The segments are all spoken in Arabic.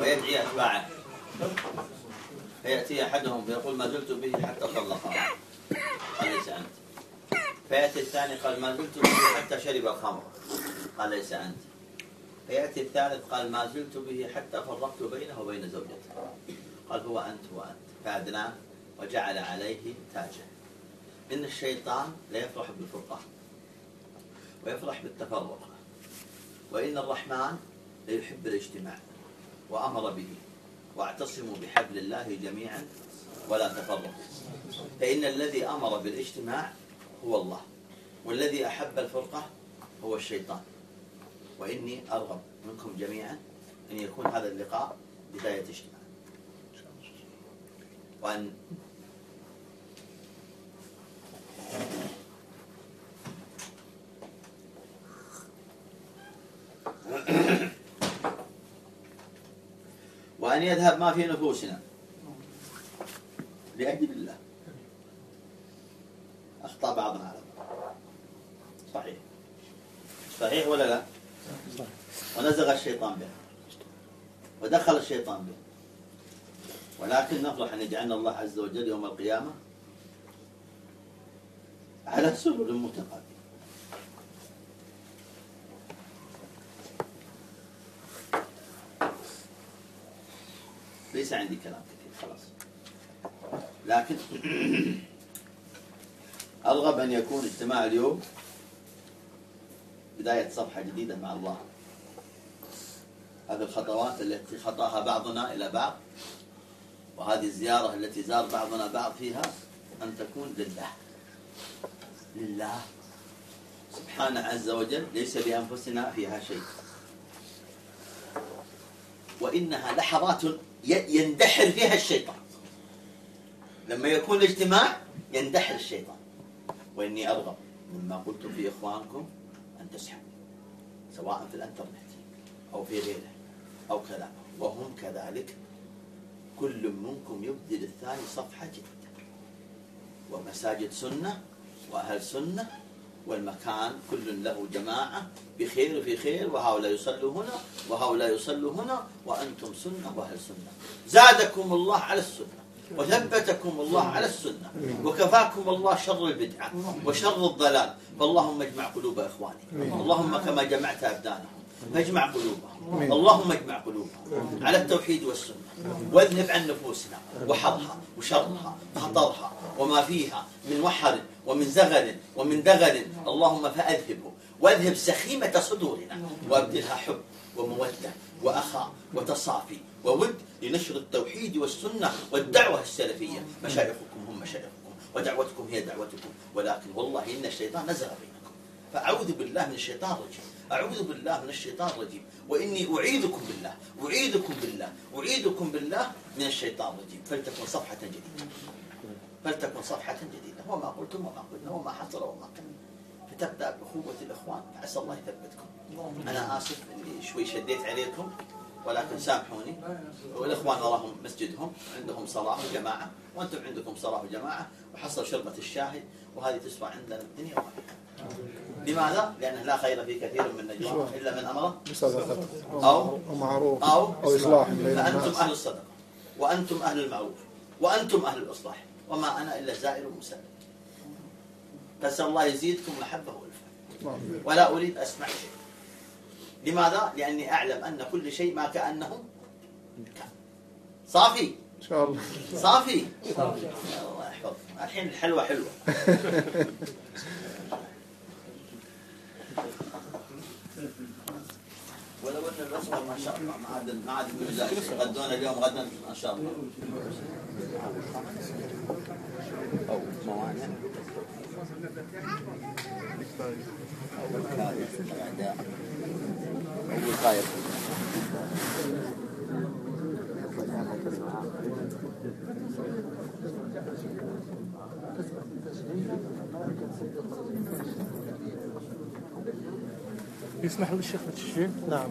ويدعي أتباعه. فيأتي أحدهم فيقول ما زلت به حتى طلقها قال ليس أنت. فيأتي الثاني قال ما زلت به حتى شرب الخمر. قال ليس أنت. فيأتي الثالث قال ما زلت به حتى فرقت بينه وبين زوجته. قال هو أنت وأنت. فأدناه وجعل عليه تاجه. إن الشيطان لا يفرح بالفرقة ويفرح بالتفرق وإن الرحمن لا يحب الاجتماع وأمر به واعتصموا بحبل الله جميعا ولا تفرقوا. فإن الذي أمر بالاجتماع هو الله والذي أحب الفرقة هو الشيطان. وإني أرغب منكم جميعا أن يكون هذا اللقاء بداية اجتماع وأن وأن يذهب ما في نفوسنا. لأجل الله. أخطأ بعضنا على بعض صحيح. صحيح ولا لا؟ ونزغ الشيطان به ودخل الشيطان به ولكن نفرح أن يجعلنا الله عز وجل يوم القيامة على سرر متقابل ليس عندي كلام كثير خلاص. لكن أرغب أن يكون اجتماع اليوم بداية صفحة جديدة مع الله. هذه الخطوات التي خطاها بعضنا إلى بعض وهذه الزيارة التي زار بعضنا بعض فيها أن تكون لله. لله. سبحانه عز وجل ليس لأنفسنا فيها شيء. وإنها لحظات يندحر فيها الشيطان. لما يكون الاجتماع يندحر الشيطان. وإني أرغب مما قلت في إخوانكم أن تسحبوا سواء في الإنترنت أو في غيره أو كذا. وهم كذلك كل منكم يبدي للثاني صفحة جديدة. ومساجد سنة وأهل سنة والمكان كل له جماعة بخير في خير وهؤلاء يصلوا هنا وهؤلاء يصلوا هنا وأنتم سنة وأهل سنة. زادكم الله على السنة وثبتكم الله على السنة وكفاكم الله شر البدعة وشر الضلال. فاللهم اجمع قلوب إخواني اللهم كما جمعت أبدانهم فاجمع قلوبهم. اللهم اجمع قلوبهم على التوحيد والسنة. واذهب عن نفوسنا وحرها وشرها وخطرها وما فيها من وحر ومن زغل ومن دغل. اللهم فأذهبه واذهب سخيمة صدورنا وأبدلها حب ومودة وأخاء وتصافي وود لنشر التوحيد والسنة والدعوة السلفية. مشايخكم هم مشايخكم ودعوتكم هي دعوتكم. ولكن والله إن الشيطان نزغ بينكم. فأعوذ بالله من الشيطان الرجيم. أعوذ بالله من الشيطان الرجيم. وإني أعيذكم بالله أعيذكم بالله أعيذكم بالله من الشيطان الرجيم. فلتكن صفحة جديدة. فلتكن صفحة جديدة. وما قلتم وما قلنا وما حصل وما كان فتبدأ بأخوة الإخوان. فعسى الله يثبتكم. أنا آسف إني شوي شديت عليكم ولكن سامحوني. والإخوان وراهم مسجدهم عندهم صلاة وجماعة. وأنتم عندكم صلاة وجماعة وحصل شربة الشاهي وهذه تسوى عندنا الدنيا وما لماذا؟ لأنه لا خير في كثير من نجواهم إلا من أمر بصدقة أو معروف. أو أو إصلاح فأنتم أهل الصدقة وأنتم أهل المعروف وأنتم أهل الإصلاح وما أنا إلا زائر مسلم فأسأل الله يزيدكم محبة وألفة ولا أريد أسمع شيء. لماذا؟ لأني أعلم أن كل شيء ما كأنه كان. صافي؟ إن شاء الله. صافي. الله يحفظك. الحين الحلوة حلوة. ما شاء الله ما عاد ما عاد غدونا اليوم غدا ما شاء الله. أو موانع. أو وقايه الاعداء أو وقايه يسمح للشيخ بالتشجيع؟ نعم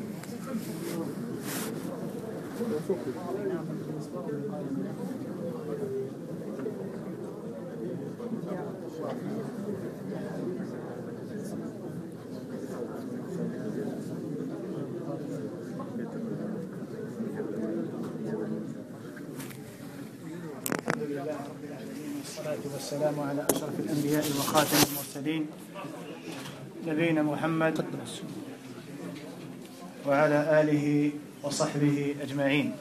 الحمد لله رب العالمين والصلاة والسلام على أشرف الأنبياء وخاتم المرسلين نبينا محمد وعلى آله وصحبه أجمعين.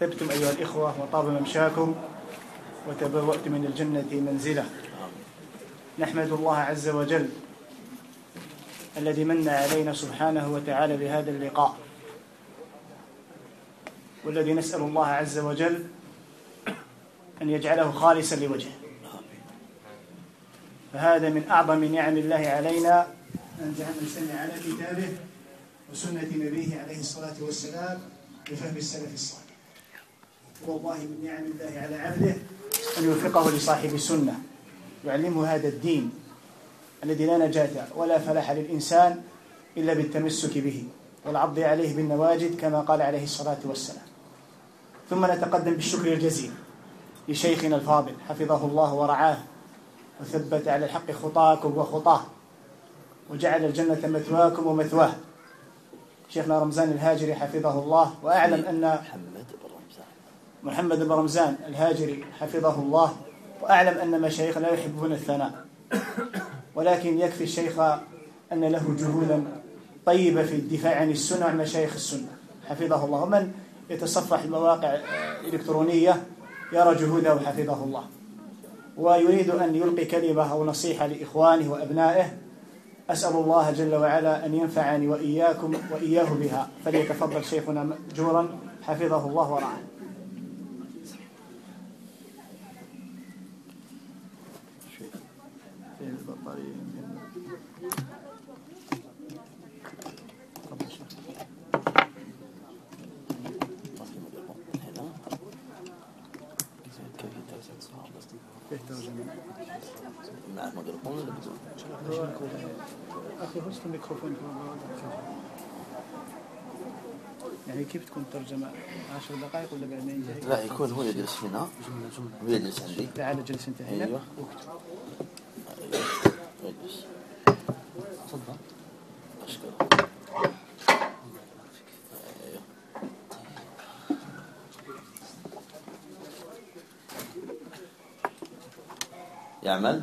طبتم أيها الإخوة وطاب ممشاكم وتبوأتم من الجنة منزلة. نحمد الله عز وجل الذي من علينا سبحانه وتعالى بهذا اللقاء. والذي نسأل الله عز وجل أن يجعله خالصا لوجهه. فهذا من أعظم نعم الله علينا أن نستمع على كتابه وسنة نبيه عليه الصلاة والسلام بفهم السلف الصالح. والله من نعم الله على عبده أن يوفقه لصاحب السنة يعلمه هذا الدين الذي لا نجاة ولا فلاح للإنسان إلا بالتمسك به والعض عليه بالنواجد كما قال عليه الصلاة والسلام. ثم نتقدم بالشكر الجزيل لشيخنا الفاضل حفظه الله ورعاه. وثبت على الحق خطاكم وخطاه وجعل الجنة مثواكم ومثواه. شيخنا رمزان الهاجري حفظه الله وأعلم أن محمد بن رمزان. محمد بن رمزان الهاجري حفظه الله وأعلم أن مشايخ لا يحبون الثناء. ولكن يكفي الشيخ أن له جهودا طيبة في الدفاع عن السنة وعن مشايخ السنة. حفظه الله. ومن يتصفح المواقع الإلكترونية يرى جهوده حفظه الله. ويريد أن يلقي كلمة أو نصيحة لإخوانه وأبنائه. أسأل الله جل وعلا أن ينفعني وإياكم وإياه بها. فليتفضل شيخنا مأجورا. حفظه الله ورعاه. يعني كيف تكون ترجمة عشر دقائق ولا بعد ما ينتهي؟ لا يكون هو يجلس هنا هو يجلس عندي تعال جلس انت هنا أيوة. واكتب يجلس تفضل أشكرك أيوة. يعمل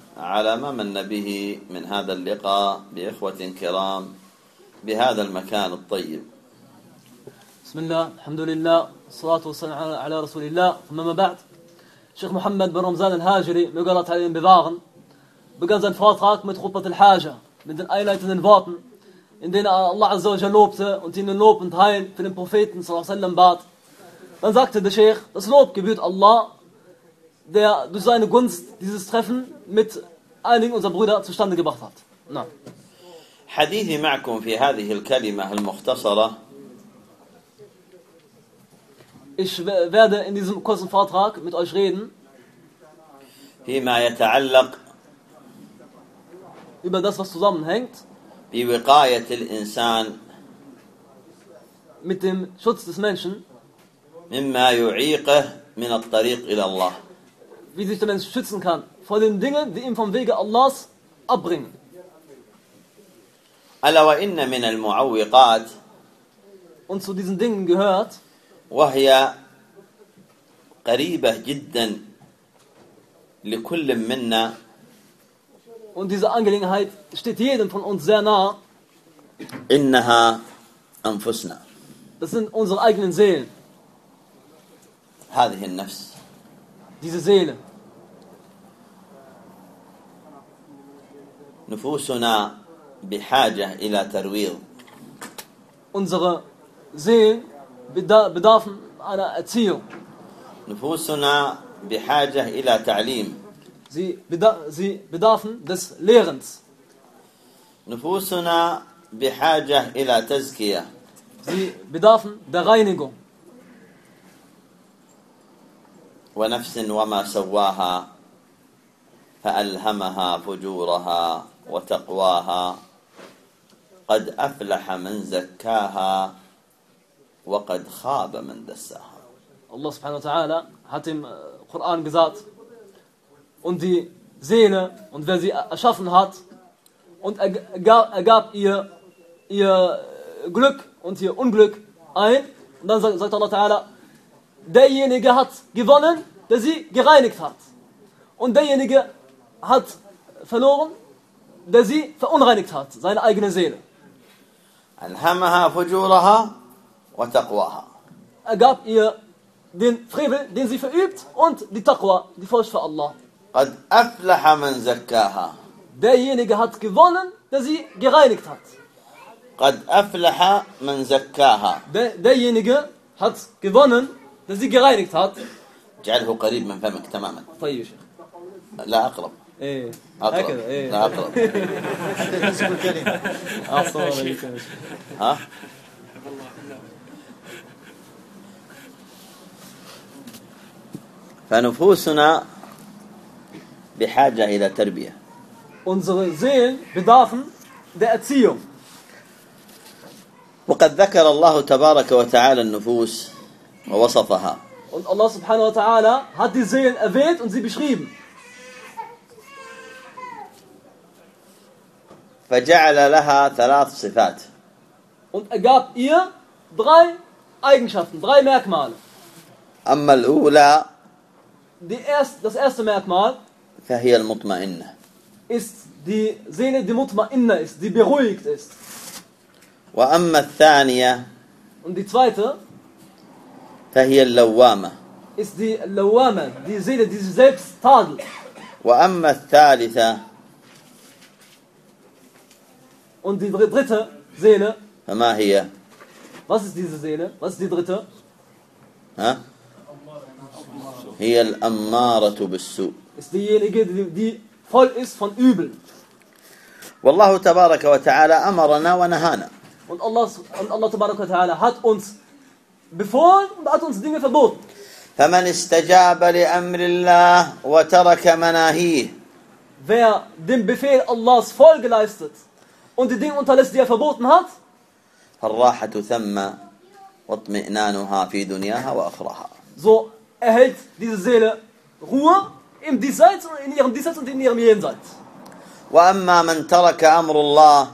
على ما من به من هذا اللقاء بإخوة كرام بهذا المكان الطيب. بسم الله الحمد لله الصلاة والسلام على رسول الله. ثم بعد شيخ محمد بن رمزان الهاجري مقرأت عليهم بباغن بقنزة فاتحك من خطبة الحاجة. من دين أي لايتن الفاتن إن دين الله عز وجل لوبت وانت دين لوب انتهين في البروفيت صلى الله عليه وسلم بات dann sagte der Sheikh, das Lob gebührt Allah der durch seine Gunst dieses Treffen mit einigen unserer Brüder zustande gebracht hat. Na. حديثي معكم في هذه الكلمة المختصرة Ich we- werde in diesem kurzen Vortrag mit euch reden فيما يتعلق über das, was zusammenhängt بوقاية الإنسان mit dem Schutz des Menschen, مما يعيقه من الطريق إلى الله wie sich der Mensch schützen kann vor den Dingen, die ihn vom Wege Allahs abbringen. ألا وإن من المعوقات Und zu diesen Dingen gehört, وهي قريبة جدا لكل منا und diese Angelegenheit steht jedem von uns sehr nah, إنها أنفسنا das sind unsere eigenen Seelen. هذه النفس Diese Seele. نفوسنا بحاجة إلى ترويض Unsere Seelen beda- bedarfen einer Erziehung. نفوسنا بحاجة إلى تعليم Sie, beda sie bedarfen des Lehrens. نفوسنا بحاجة إلى تزكية Sie bedarfen der Reinigung. ونفس وما سواها فألهمها فجورها وتقواها. قد أفلح من زكاها وقد خاب من دساها. الله سبحانه وتعالى حتم قرآن قزات وندي زينة und wer sie erschaffen hat und er gab ihr ihr Glück und ihr Unglück ein und dann sagt Allah Ta'ala derjenige hat gewonnen, der sie gereinigt hat. Und derjenige hat verloren, der sie verunreinigt hat, seine eigene Seele. Er gab ihr den Frevel, den sie verübt, und die Taqwa, die Furcht für Allah. Derjenige hat gewonnen, der sie gereinigt hat. Derjenige hat gewonnen, sie gereinigt hat. اجعله قريب من فمك تماما طيب يا شيخ. لا أقرب إيه أقرب هكذا إيه لا أقرب حسب الكلمة. ها فنفوسنا بحاجة إلى تربية Unsere Seelen bedarfen der Erziehung. وقد ذكر الله تبارك وتعالى النفوس ووصفها Und Allah subhanahu wa ta'ala hat die Seelen erwähnt und sie beschrieben. فجعل لها ثلاث صفات Und er gab ihr drei Eigenschaften, drei Merkmale. أما الأولى Die erst, das erste Merkmal فهي المطمئنة ist die Seele, die Mutma'inna ist, die beruhigt ist. وأما الثانية Und die zweite فهي اللوامة ist die Lawama, die Seele, die sich selbst tadelt. وأما الثالثة Und die dr- dritte Seele, فما هي was ist diese Seele? Was ist die dritte? ها هي الأمارة بالسوء Ist diejenige, die, voll ist von Übel. والله تبارك وتعالى أمرنا ونهانا Und Allah, und Allah wa ta'ala hat uns befohlen und hat uns Dinge verboten. فمن استجاب لأمر الله وترك مناهيه Wer dem Befehl Allahs Folge leistet und die Dinge unterlässt, die er verboten hat, فالراحة ثم واطمئنانها في دنياها وأخراها so erhält diese Seele Ruhe im Diesseits und in ihrem Diesseits und in ihrem Jenseits. وأما من ترك أمر الله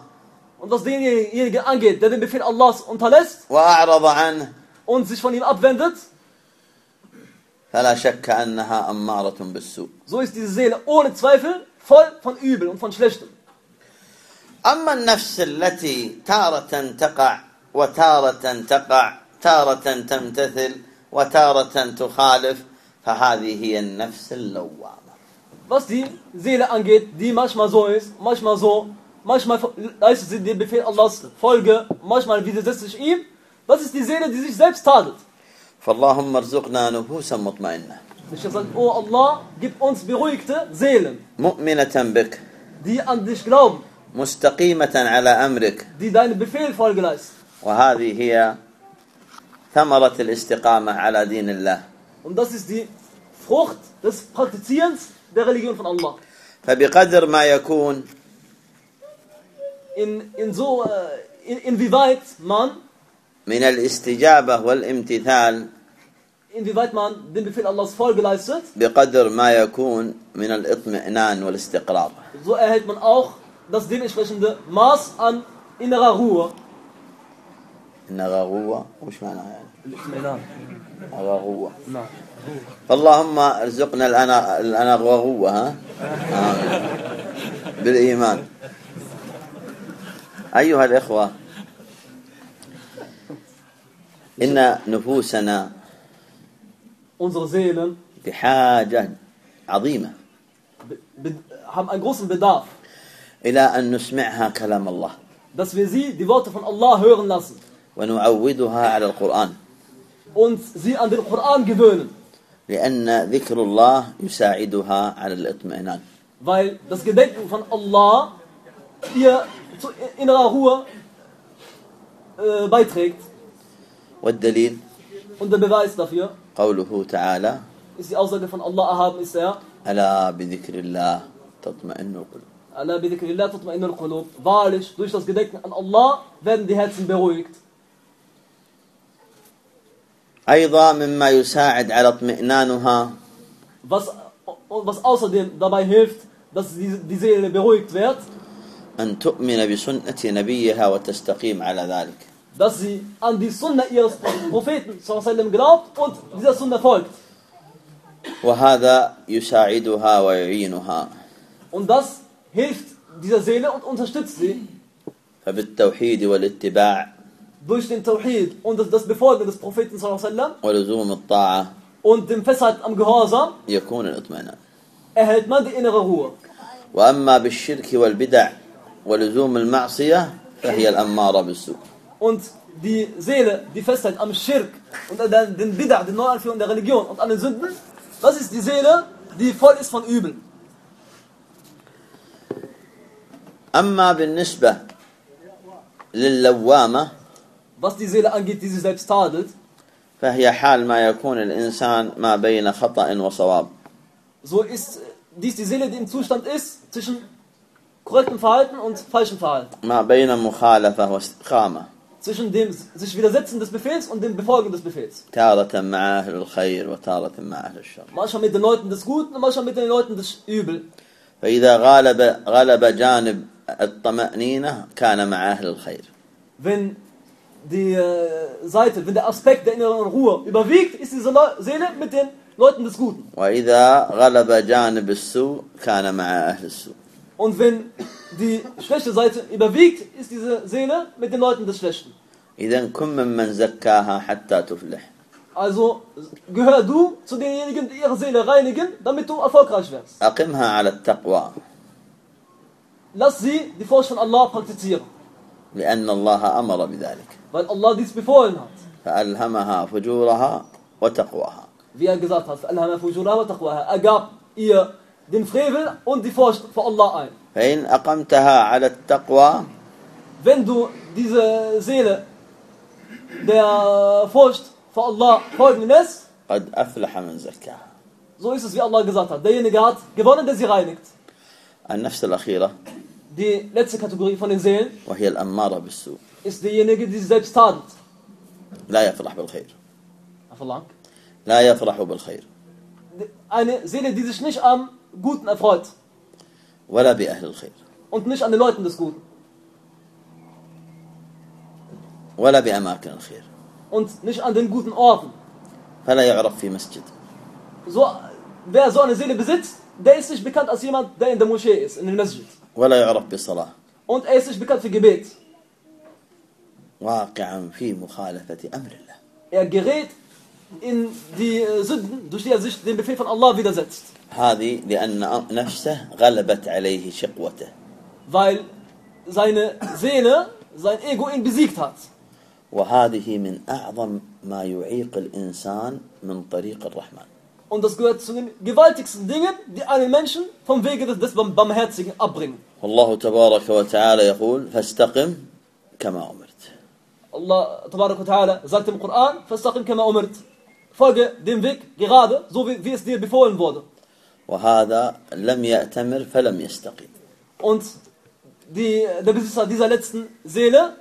Und was denjenigen angeht, der den Befehl Allahs unterlässt وأعرض عنه und sich von ihm abwendet, فلا شك أنها أمارة بالسوء so ist diese Seele ohne Zweifel voll von Übel und von Schlechtem. أما النفس التي تارة تقع وتارة تقع تارة تمتثل وتارة تخالف فهذه هي النفس اللوامة Was die Seele angeht, die manchmal so ist, manchmal so, manchmal leistet sie den Befehl Allahs Folge, manchmal widersetzt sich ihm, das ist die Seele, die sich selbst tadelt. فاللهم ارزقنا نفوسا مطمئنة Ich habe gesagt, oh Allah, gib uns beruhigte Seelen, مؤمنة بك die an dich glauben, مستقيمة على أمرك die deinen Befehl Folge leisten. وهذه هي ثمرة الاستقامة على دين الله Und das ist die Frucht des Praktizierens der Religion von Allah. فبقدر ما يكون In, in so, äh, in, inwieweit man, من الاستجابة والامتثال inwieweit man den Befehl Allahs Folge leistet, بقدر ما يكون من الاطمئنان والاستقرار. So erhält man auch das dementsprechende Maß an innerer Ruhe. إن غغوة وش معناها يعني نعم غغوة نعم فاللهم ارزقنا الأنا الأنا غغوة ها آمين. بالإيمان أيها الإخوة إن نفوسنا بحاجة عظيمة. إلى أن نسمعها كلام الله. ونعودها على القرآن. لأن ذكر الله يساعدها على الإطمئنان. Weil das Gedenken von Allah ihr zu innerer Ruhe äh, beiträgt. والدليل Und der Beweis dafür قوله تعالى ist die Aussage von Allah erhaben ist er, ألا بذكر الله تطمئن القلوب Allah bidhikrillah tatma'innul qulub. Wahrlich, durch das Gedenken an Allah werden die Herzen beruhigt. أيضا مما يساعد على اطمئنانها Was, was außerdem dabei hilft, dass die, die Seele beruhigt wird, أن تؤمن بسنة نبيها وتستقيم على ذلك dass sie an die Sunna ihres Propheten sallam, glaubt und dieser Sunna folgt. وهذا يساعدها ويعينها Und das hilft dieser Seele und unterstützt sie فبالتوحيد والاتباع durch den Tawhid und das, das Befolgen des Propheten sallam, ولزوم الطاعة und dem Festhalten am Gehorsam يكون الاطمئنان erhält man die innere Ruhe. وأما بالشرك والبدع ولزوم المعصية فهي الأمارة بالسوء Und die Seele, die festhält am Schirk und an den- den Bid'ah, den Neuanführungen der Religion und an den Sünden, das ist die Seele, die voll ist von Übel. أما بالنسبة للوامة Was die Seele angeht, die sich selbst tadelt, فهي حال ما يكون الإنسان ما بين خطأ وصواب so ist dies die Seele, die im Zustand ist zwischen korrektem Verhalten und falschem Verhalten. ما بين مخالفة واستقامة Zwischen dem sich Widersetzen des Befehls und dem Befolgen des Befehls. تارة مع أهل الخير وتارة مع أهل الشر Manchmal mit den Leuten des Guten und manchmal mit den Leuten des Übel. فإذا غالب غلب جانب الطمأنينة كان مع أهل الخير Wenn die äh, Seite, wenn der Aspekt der inneren Ruhe überwiegt, ist diese Leu- Seele mit den Leuten des Guten. وإذا غلب جانب السوء كان مع أهل السوء Und wenn die schlechte Seite überwiegt, ist diese Seele mit den Leuten des Schlechten. إذا كن ممن زكاها حتى تفلح Also gehör du zu denjenigen, die ihre Seele reinigen, damit du erfolgreich wirst. أقمها على التقوى Lass sie die Furcht von Allah praktizieren, لأن الله أمر بذلك weil Allah dies befohlen hat. فألهمها فجورها وتقواها Wie er gesagt hat, "Alhama fujuraha wa taqwaha." er gab ihr den Frevel und die Furcht vor Allah ein. فإن أقمتها على التقوى Wenn du diese Seele der Furcht vor Allah folgen lässt, قد أفلح من زكاها so ist es, wie Allah gesagt hat. Derjenige hat gewonnen, der sie reinigt. النفس الأخيرة Die letzte Kategorie von den Seelen وهي الأمارة بالسوء ist derjenige, die selbst tadelt. لا يفرح بالخير Verlangt. لا يفرح بالخير Eine Seele, die sich nicht am Guten erfreut ولا بأهل الخير und nicht an den Leuten des Guten ولا بأماكن الخير und nicht an den guten Orten. فلا يعرف في مسجد So, wer so eine Seele besitzt, der ist nicht bekannt als jemand, der in der Moschee ist, in dem Masjid. ولا يعرف بصلاة Und er ist nicht bekannt für Gebet. واقعا في مخالفة أمر الله Er gerät in die äh, Sünden, durch die er sich dem Befehl von Allah widersetzt. هذه لأن نفسه غلبت عليه شقوته Weil seine Seele, sein Ego ihn besiegt hat. وهذه من أعظم ما يعيق الإنسان من طريق الرحمن Und das gehört zu den gewaltigsten Dingen, die einen Menschen vom Wege des, des Barmherzigen abbringen. والله تبارك وتعالى يقول فاستقم كما أمرت Allah tabarak wa ta'ala sagt im Koran, Fastaqim kama umirt. Folge dem Weg gerade, so wie, wie es dir befohlen wurde. وهذا لم يأتمر فلم يستقيم Und die, der Besitzer dieser letzten Seele,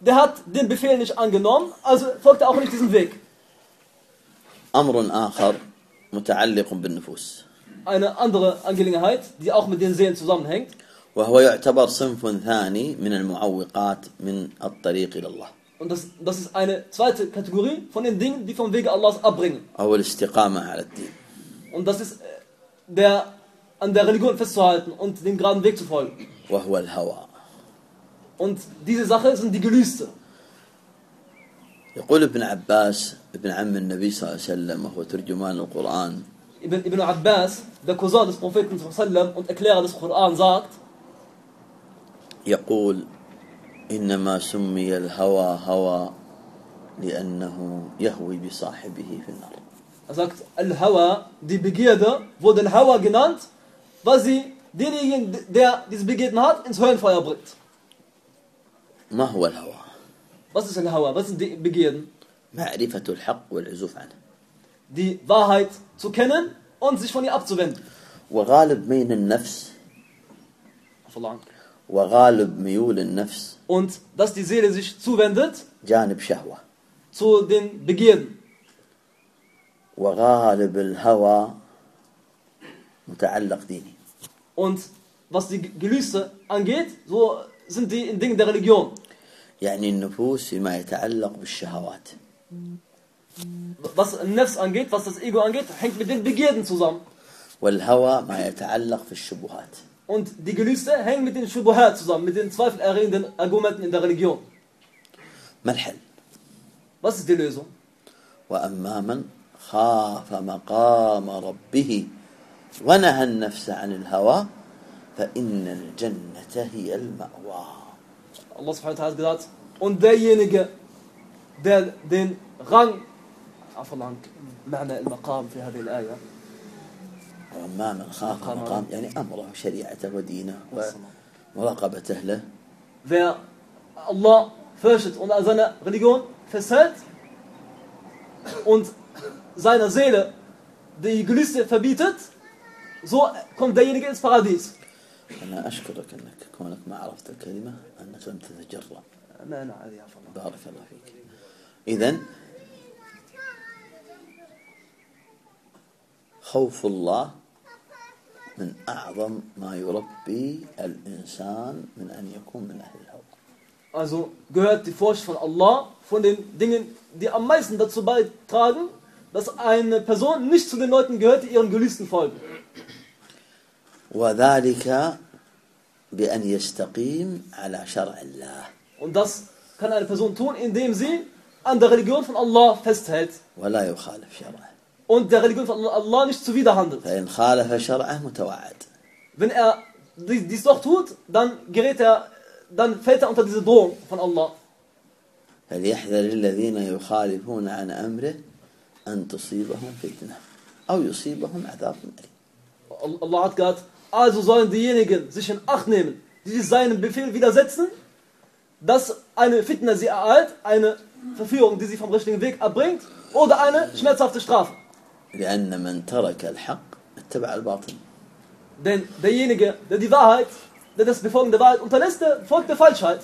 der hat den Befehl nicht angenommen, also folgt er auch nicht diesem Weg. أمر آخر متعلق بالنفوس Eine andere Angelegenheit, die auch mit den Seelen zusammenhängt, وهو يعتبر صنف ثاني من المعوقات من الطريق إلى الله und das, das ist eine zweite Kategorie von den Dingen, die vom Wege Allahs abbringen. أو الاستقامة على الدين Und das ist äh, der an der Religion festzuhalten und den geraden Weg zu folgen. Und diese Sache sind die Gelüste. يقول ابن عباس ابن عم النبي صلى الله عليه وسلم وهو ترجمان القرآن ابن ابن عباس ذا كوزاد صلى الله عليه وسلم und erklärt das Koran sagt يقول إنما سمي الهوى هوى لأنه يهوي بصاحبه في النار er sagt, Al-Hawa, die Begierde, wurde Al-Hawa genannt, weil sie denjenigen, der diese Begierden hat, ins Höllenfeuer bringt. ما هو الهوى؟ Was ist Al-Hawa? Was sind die Begierden? معرفة الحق والعزوف عنه die Wahrheit zu kennen und sich von ihr abzuwenden. وغالب ميل النفس وغالب ميول النفس Und dass die Seele sich zuwendet جانب شهوة zu den Begierden. وغالب الهوى متعلق ديني Und was die Gelüste angeht, so sind die in Dingen der Religion. يعني النفوس فيما يتعلق بالشهوات Was Nefs angeht, was das Ego angeht, hängt mit den Begierden zusammen. والهوى ما يتعلق في الشبهات Und die Gelüste hängen mit den Shubuhat zusammen, mit den zweifelerregenden Argumenten in der Religion. ما الحل Was ist die Lösung? وأما من خاف مقام ربه ونهى النفس عن الهوى فإن الجنة هي المأوى. Allah subhanahu wa ta'ala hat gesagt, und derjenige, der den Rang, عفوا عنك. معنى المقام في هذه الآية. وأما من خاف مقام يعني أمره شريعته ودينه ومراقبته له. Wer Allah fürchtet und an seiner Religion festhält und seiner Seele die Gelüste verbietet, so kommt derjenige ins Paradies. أنا أشكرك أنك كونك ما عرفت الكلمة أنك لم تتجرأ ما أنا عادي عفوا الله. بارك الله فيك إذا خوف الله من أعظم ما يربي الإنسان من أن يكون من أهل الهوى Also gehört die Furcht von Allah von den Dingen, die am meisten dazu beitragen, dass eine Person nicht zu den Leuten gehört, die ihren Gelüsten folgen. وذلك بأن يستقيم على شرع الله Und das kann eine Person tun, indem sie an der Religion von Allah festhält ولا يخالف شرعه und der Religion von Allah nicht zuwiderhandelt. فإن خالف شرعه متوعد Wenn er dies dies doch tut, dann gerät er, dann fällt er unter diese Drohung von Allah. فليحذر الذين يخالفون عن أمره أن تصيبهم فتنة أو يصيبهم عذاب أليم Allah hat gesagt, also sollen diejenigen sich in Acht nehmen, die sich seinem Befehl widersetzen, dass eine Fitna sie ereilt, eine Verführung, die sie vom richtigen Weg abbringt, oder eine schmerzhafte Strafe. لأن من ترك الحق اتبع الباطل Denn derjenige, der die Wahrheit, der das Befolgen der Wahrheit unterlässt, der folgt der Falschheit.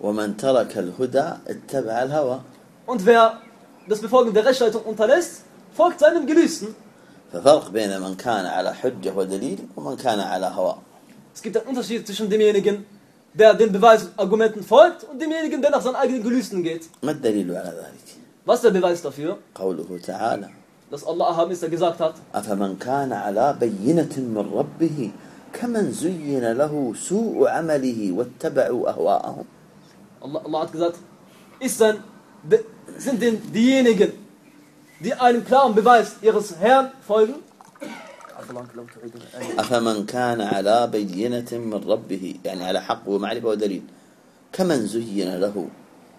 ومن ترك الهدى اتبع الهوى Und wer das Befolgen der Rechtsleitung unterlässt, folgt seinem Gelüsten. ففرق بين من كان على حجة ودليل ومن كان على هوى Es gibt einen Unterschied zwischen demjenigen, der den Beweis und Argumenten folgt, und demjenigen, der nach seinen eigenen Gelüsten geht. ما الدليل على ذلك Was ist der Beweis dafür? قوله تعالى Dass Allah erhaben ist, der gesagt hat, أفمن كان على بينة من ربه كمن زين له سوء عمله واتبعوا أهواءهم Allah, Allah hat gesagt, ist denn, de- sind denn diejenigen, die einem klaren Beweis ihres Herrn folgen? أفمن كان على بينة من ربه يعني على حق ومعرفة ودليل كمن زين له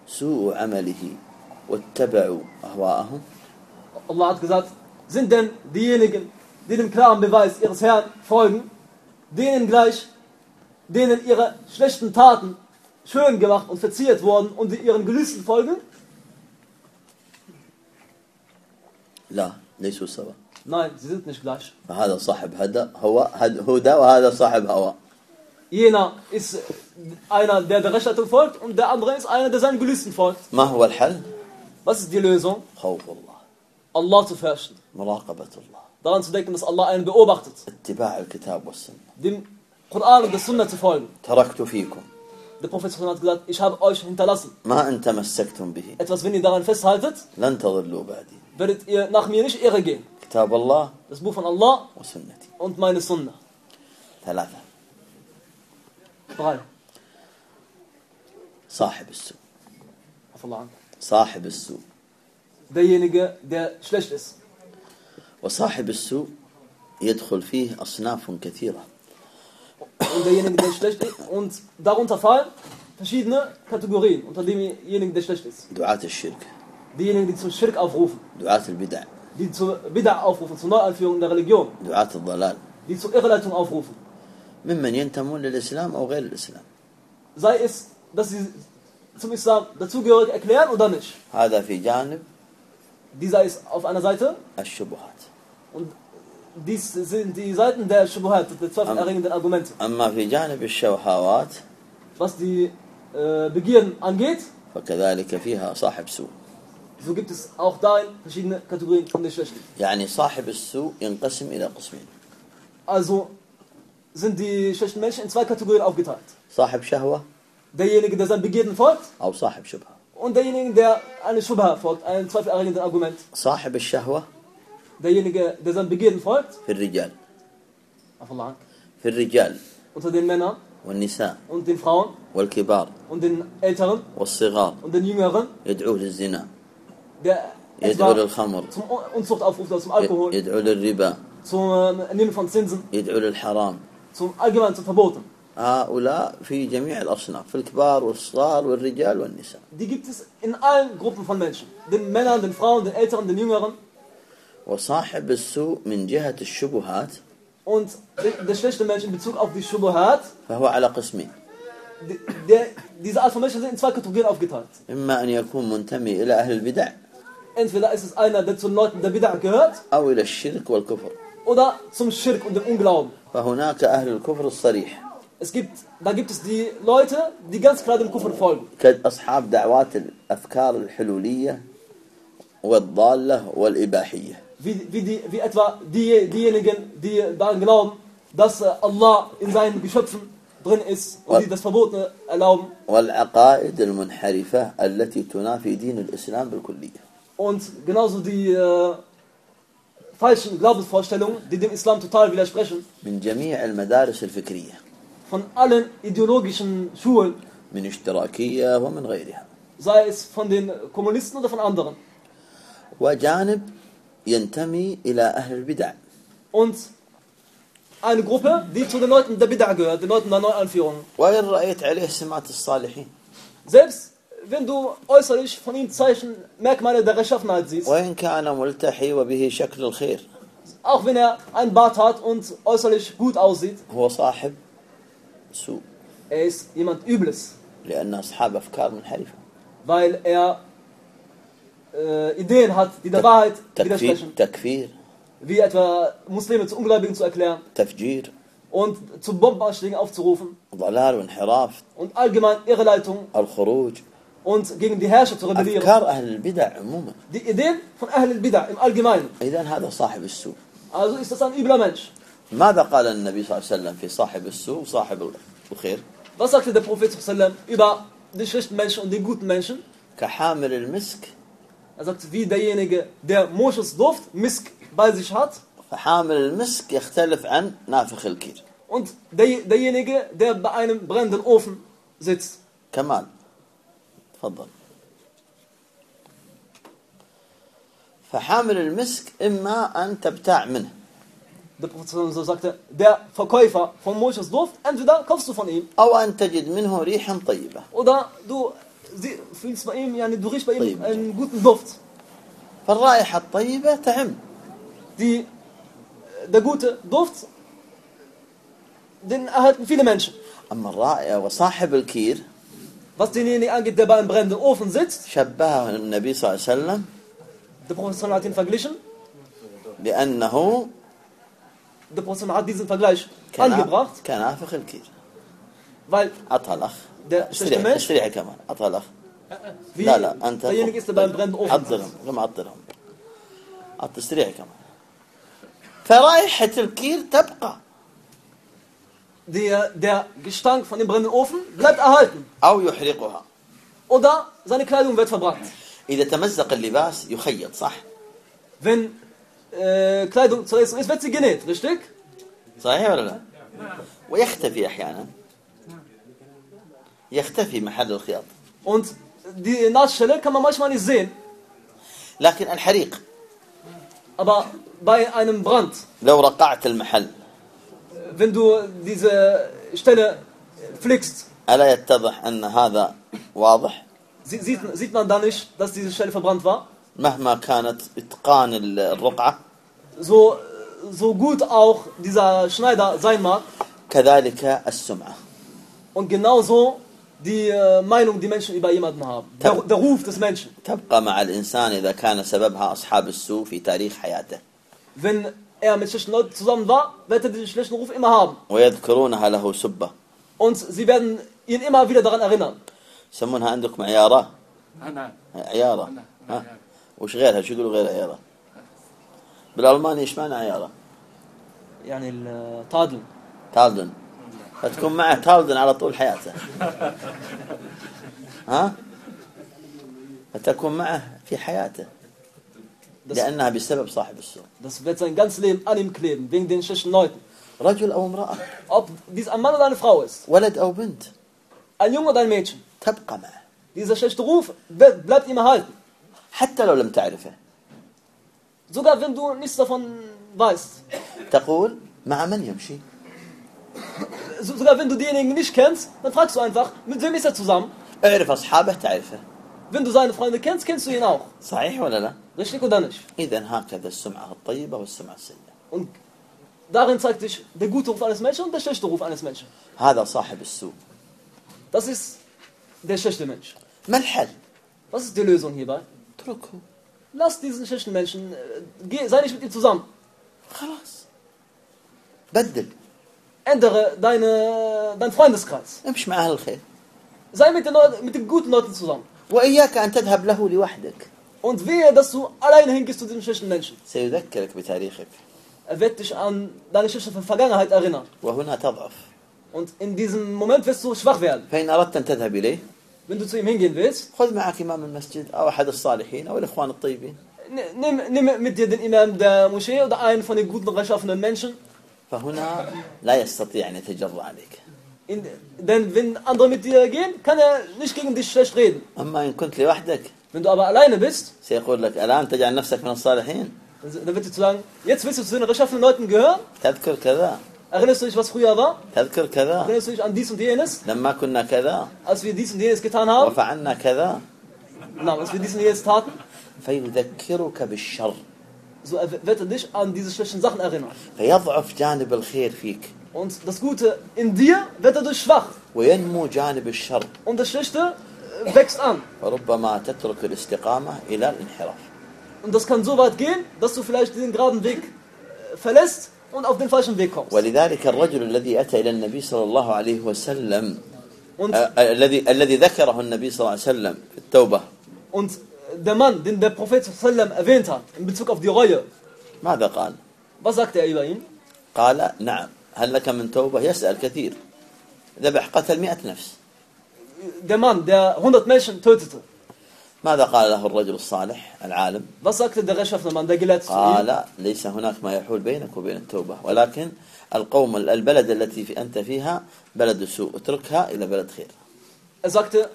سوء عمله واتبعوا أهواءهم Allah hat gesagt, sind denn diejenigen, die dem klaren Beweis ihres Herrn folgen, denen gleich, denen ihre schlechten Taten schön gemacht und verziert wurden und die ihren Gelüsten folgen? لا ليسوا سوا. نايت زيدت نش هذا صاحب هدى هو هد هدى وهذا صاحب هوى ينا إيه، إس اينا ده ده غشت الفولت و ده اس اينا ده زان جلوسن فولت ما هو الحل؟ بس دي لوزون. خوف الله. الله تفاشل. مراقبة الله. دران صدق مس الله اين بأوبختت اتباع الكتاب والسنة. دي قرآن ده سنة فولت تركت فيكم. The Prophet said, I have you hinterlassen. Ma an tamassaktum bihi. Etwas, wenn ihr daran festhaltet, lan tadallu ba'di. werdet ihr nach mir nicht irre gehen. كتاب الله Das Buch von Allah وسنتي und meine Sunna. ثلاثة Drei. صاحب السوء Verlangen. صاحب السوء Derjenige, der schlecht ist. وصاحب السوء يدخل فيه أصناف كثيرة Und derjenige, der schlecht ist. Und darunter fallen verschiedene Kategorien. Unter demjenigen, der schlecht ist. دعاة الشرك Diejenigen, die zum Schirk aufrufen. دعاة البدع Die zur Bid'a aufrufen, zur Neueinführung der Religion. دعاة الضلال Die zur Irreleitung aufrufen. ممن ينتمون للإسلام أو غير الإسلام Sei es, dass sie zum Islam dazugehörig erklären oder nicht. هذا في جانب Dieser ist auf einer Seite الشبهات und dies sind die Seiten der Shubuhat, der zweifelerregenden Argumente. أما في جانب الشهوات Was die äh, Begierden angeht, فكذلك فيها صاحب سوء so gibt es auch darin verschiedene Kategorien von der Schlechten. يعني صاحب السوء ينقسم إلى قسمين Also sind die schlechten Menschen in zwei Kategorien aufgeteilt. صاحب شهوة Derjenige, der seinen Begierden folgt أو صاحب شبهة und derjenige, der eine Shubha folgt, einem zweifelerregenden Argument. صاحب الشهوة Derjenige, der seinen Begierden folgt, في الرجال Auf Allah, في الرجال unter den Männern والنساء und den Frauen والكبار und den Älteren والصغار und den Jüngeren, يدعو للزنا يدعو للخمر zum Unzucht aufruft, oder zum Alkohol, يدعو للربا zum äh, Nehmen von Zinsen, يدعو للحرام zum allgemein zum Verboten. هؤلاء في جميع الأصناف في الكبار والصغار والرجال والنساء Die gibt es in allen Gruppen von Menschen. Den Männern, den Frauen, den Älteren, den Jüngeren. وصاحب السوء من جهة الشبهات Und der, schlechte Mensch in Bezug auf die Shubuhat, فهو على قسمين der, diese Art von Menschen sind in zwei Kategorien aufgeteilt. إما أن يكون منتمي إلى أهل البدع Entweder ist es einer, der zu den Leuten der Bid'ah gehört, أو إلى الشرك والكفر oder zum Schirk und dem Unglauben. فهناك أهل الكفر الصريح Es gibt, da gibt es die Leute, die ganz klar dem Kufr folgen. كأصحاب دعوات الأفكار الحلولية والضالة والإباحية Wie, wie, die, wie etwa die, diejenigen, die daran glauben, dass äh, Allah in seinen Geschöpfen drin ist und die das Verbotene erlauben. والعقائد المنحرفة التي تنافي دين الإسلام بالكلية Und genauso die äh, falschen Glaubensvorstellungen, die dem Islam total widersprechen. Von allen ideologischen Schulen. Sei es von den Kommunisten oder von anderen. Und eine Gruppe, die zu den Leuten der Bid'a gehört, den Leuten der Neuanführung. Selbst wenn du äußerlich von ihm Zeichen, Merkmale der Geschaffenheit siehst. Auch wenn er ein Bart hat und äußerlich gut aussieht. Er ist jemand Übles. Weil er äh, Ideen hat, die der Wahrheit widersprechen. Wie etwa Muslime zu Ungläubigen zu erklären. Tafjir. Und zu Bombenanschlägen aufzurufen. Und allgemein Irreleitung. Und gegen die Herrscher zu rebellieren. أفكار أهل البدع عموما Die Ideen von Ahl al-Bid'ah im Allgemeinen. إذا هذا صاحب السوء Also ist das ein übler Mensch. ماذا قال النبي صلى الله عليه وسلم في صاحب السوء وصاحب الخير Was sagte der Prophet sallam über den schlechten Menschen und den guten Menschen? كحامل المسك Er sagt, wie derjenige, der Moschus Duft, Misk bei sich hat, فحامل المسك يختلف عن نافخ الكير und der, derjenige, der bei einem brennenden Ofen sitzt. كمال تفضل فحامل المسك إما أن تبتاع منه Der Prophet sagte, der Verkäufer von Moschus Duft, entweder kaufst du von ihm, أو أن تجد منه ريحا طيبة oder du fühlst bei ihm, yani, du riechst bei ihm طيب. einen guten Duft. فالرائحة الطيبة تعم Die, der gute Duft, den erhalten viele Menschen. أما الرائحة وصاحب الكير Was denjenigen angeht, der bei einem brennenden Ofen sitzt, شبهه النبي صلى الله عليه وسلم der Prophet sallam hat ihn verglichen, بأنه der Prophet hat diesen Vergleich angebracht, كنافخ الكير weil الأخ der schlechte Mensch, استريح كمان الأخ wie لا لا أنت derjenige ist, der beim brennenden Ofen عطلهم sitzt. لما عطلهم عط استريح كمان فرائحة الكير تبقى Der, der Gestank von dem brennenden Ofen bleibt erhalten. أو يحرقها Oder seine Kleidung wird verbrannt. إذا تمزق اللباس يخيط صح Wenn äh, Kleidung zerrissen ist, wird sie genäht, richtig? صحيح ولا لا ويختفي أحيانا يختفي محل الخياط Und die Nahtstelle kann man manchmal nicht sehen. لكن الحريق Aber bei einem Brand, لو رقعت المحل wenn du diese Stelle flickst, ألا يتضح أن هذا واضح sie- sieht, sieht man da nicht, dass diese Stelle verbrannt war. مهما كانت إتقان الرقعة So, so gut auch dieser Schneider sein mag. كذلك السمعة Und genauso die äh, Meinung, die Menschen über jemanden haben. Der, Tab- der Ruf des Menschen. تبقى مع الإنسان إذا كان سببها أصحاب السوء في تاريخ حياته Wenn er mit schlechten Leuten zusammen war, wird er den schlechten Ruf immer haben. ويذكرونها له سبة. Und sie werden ihn immer wieder daran erinnern. يسمونها عندكم عيارة نعم عيارة. ها؟ وش غيرها؟ شو يقولوا غير عيارة. بالألماني إيش معنى عيارة؟ يعني التادل. تالدن فتكون معه تالدن على طول حياته. ها؟ فتكون معه في حياته. لأنها بسبب صاحب السوء das wird sein ganzes Leben an ihm kleben, wegen den schlechten Leuten. رجل أو امرأة Ob dies ein Mann oder eine Frau ist, ولد أو بنت ein Junge oder ein Mädchen. تبقى معه Dieser schlechte Ruf wird- bleibt ihm erhalten. حتى لو لم تعرفه Sogar wenn du nichts davon weißt. تقول مع من يمشي So- Sogar wenn du denjenigen nicht kennst, dann fragst du einfach, mit wem ist er zusammen? اعرف أصحابه تعرفه Wenn du seine Freunde kennst, kennst du ihn auch. صحيح ولا لا Richtig oder nicht? إذا هكذا السمعة الطيبة والسمعة السيئة Und darin zeigt sich der gute Ruf eines Menschen und der schlechte Ruf eines Menschen. هذا صاحب السوء Das ist der schlechte Mensch. ما الحل Was ist die Lösung hierbei? اتركه Lass diesen schlechten Menschen, äh, geh, sei nicht mit ihm zusammen. خلاص بدل Ändere deine, deinen Freundeskreis. امش مع أهل الخير Sei mit den, Leuten, mit den guten Leuten zusammen. وإياك أن تذهب له لوحدك Und wehe, dass du alleine hingehst zu diesem schlechten Menschen. سيذكرك بتاريخك Er wird dich an deine schlechte Vergangenheit erinnern. وهنا تضعف Und in diesem Moment wirst du schwach werden. فإن أردت أن تذهب إليه Wenn du zu ihm hingehen willst, خذ معك إمام المسجد أو أحد الصالحين أو الإخوان الطيبين nimm, nimm mit dir den Imam der Moschee oder einen von den guten, rechtschaffenen Menschen. فهنا لا يستطيع أن يتجرأ عليك In, denn wenn andere mit dir gehen, kann er nicht gegen dich schlecht reden. أما إن كنت لوحدك Wenn du aber alleine bist, سيقول لك الآن تجعل نفسك من الصالحين dann dann wird er zu sagen, jetzt willst du zu den rechtschaffenen Leuten gehören? تذكر كذا Erinnerst du dich, was früher war? تذكر كذا Erinnerst du dich an dies und jenes, لما كنا كذا als wir dies und jenes getan haben? وفعلنا كذا Na, als wir dies und jenes taten? فيذكرك بالشر So er wird er dich an diese schlechten Sachen erinnern. فيضعف جانب الخير فيك Und das Gute in dir wird dadurch schwach. وينمو جانب الشر Und das Schlechte äh, wächst an. وربما تترك الاستقامة إلى الانحراف Und das kann so weit gehen, dass du vielleicht den geraden Weg äh, verlässt und auf den falschen Weg kommst. ولذلك الرجل الذي أتى إلى النبي صلى الله عليه وسلم Und, آه، آه، الذي الذي ذكره النبي صلى الله عليه وسلم في التوبة und der Mann, den der Prophet sallam erwähnt hat, in Bezug auf die Reue, ماذا قال؟ was sagte er über ihn? قال نعم هل لك من توبة؟ يسأل كثير. ذبح قتل مئة نفس. دمان دا هندت ماشن توتت ماذا قال له الرجل الصالح العالم؟ بس دا غشف دمان دا قلت قال ليس هناك ما يحول بينك وبين التوبة. ولكن القوم البلد التي في أنت فيها بلد سوء اتركها إلى بلد خير. أزاكت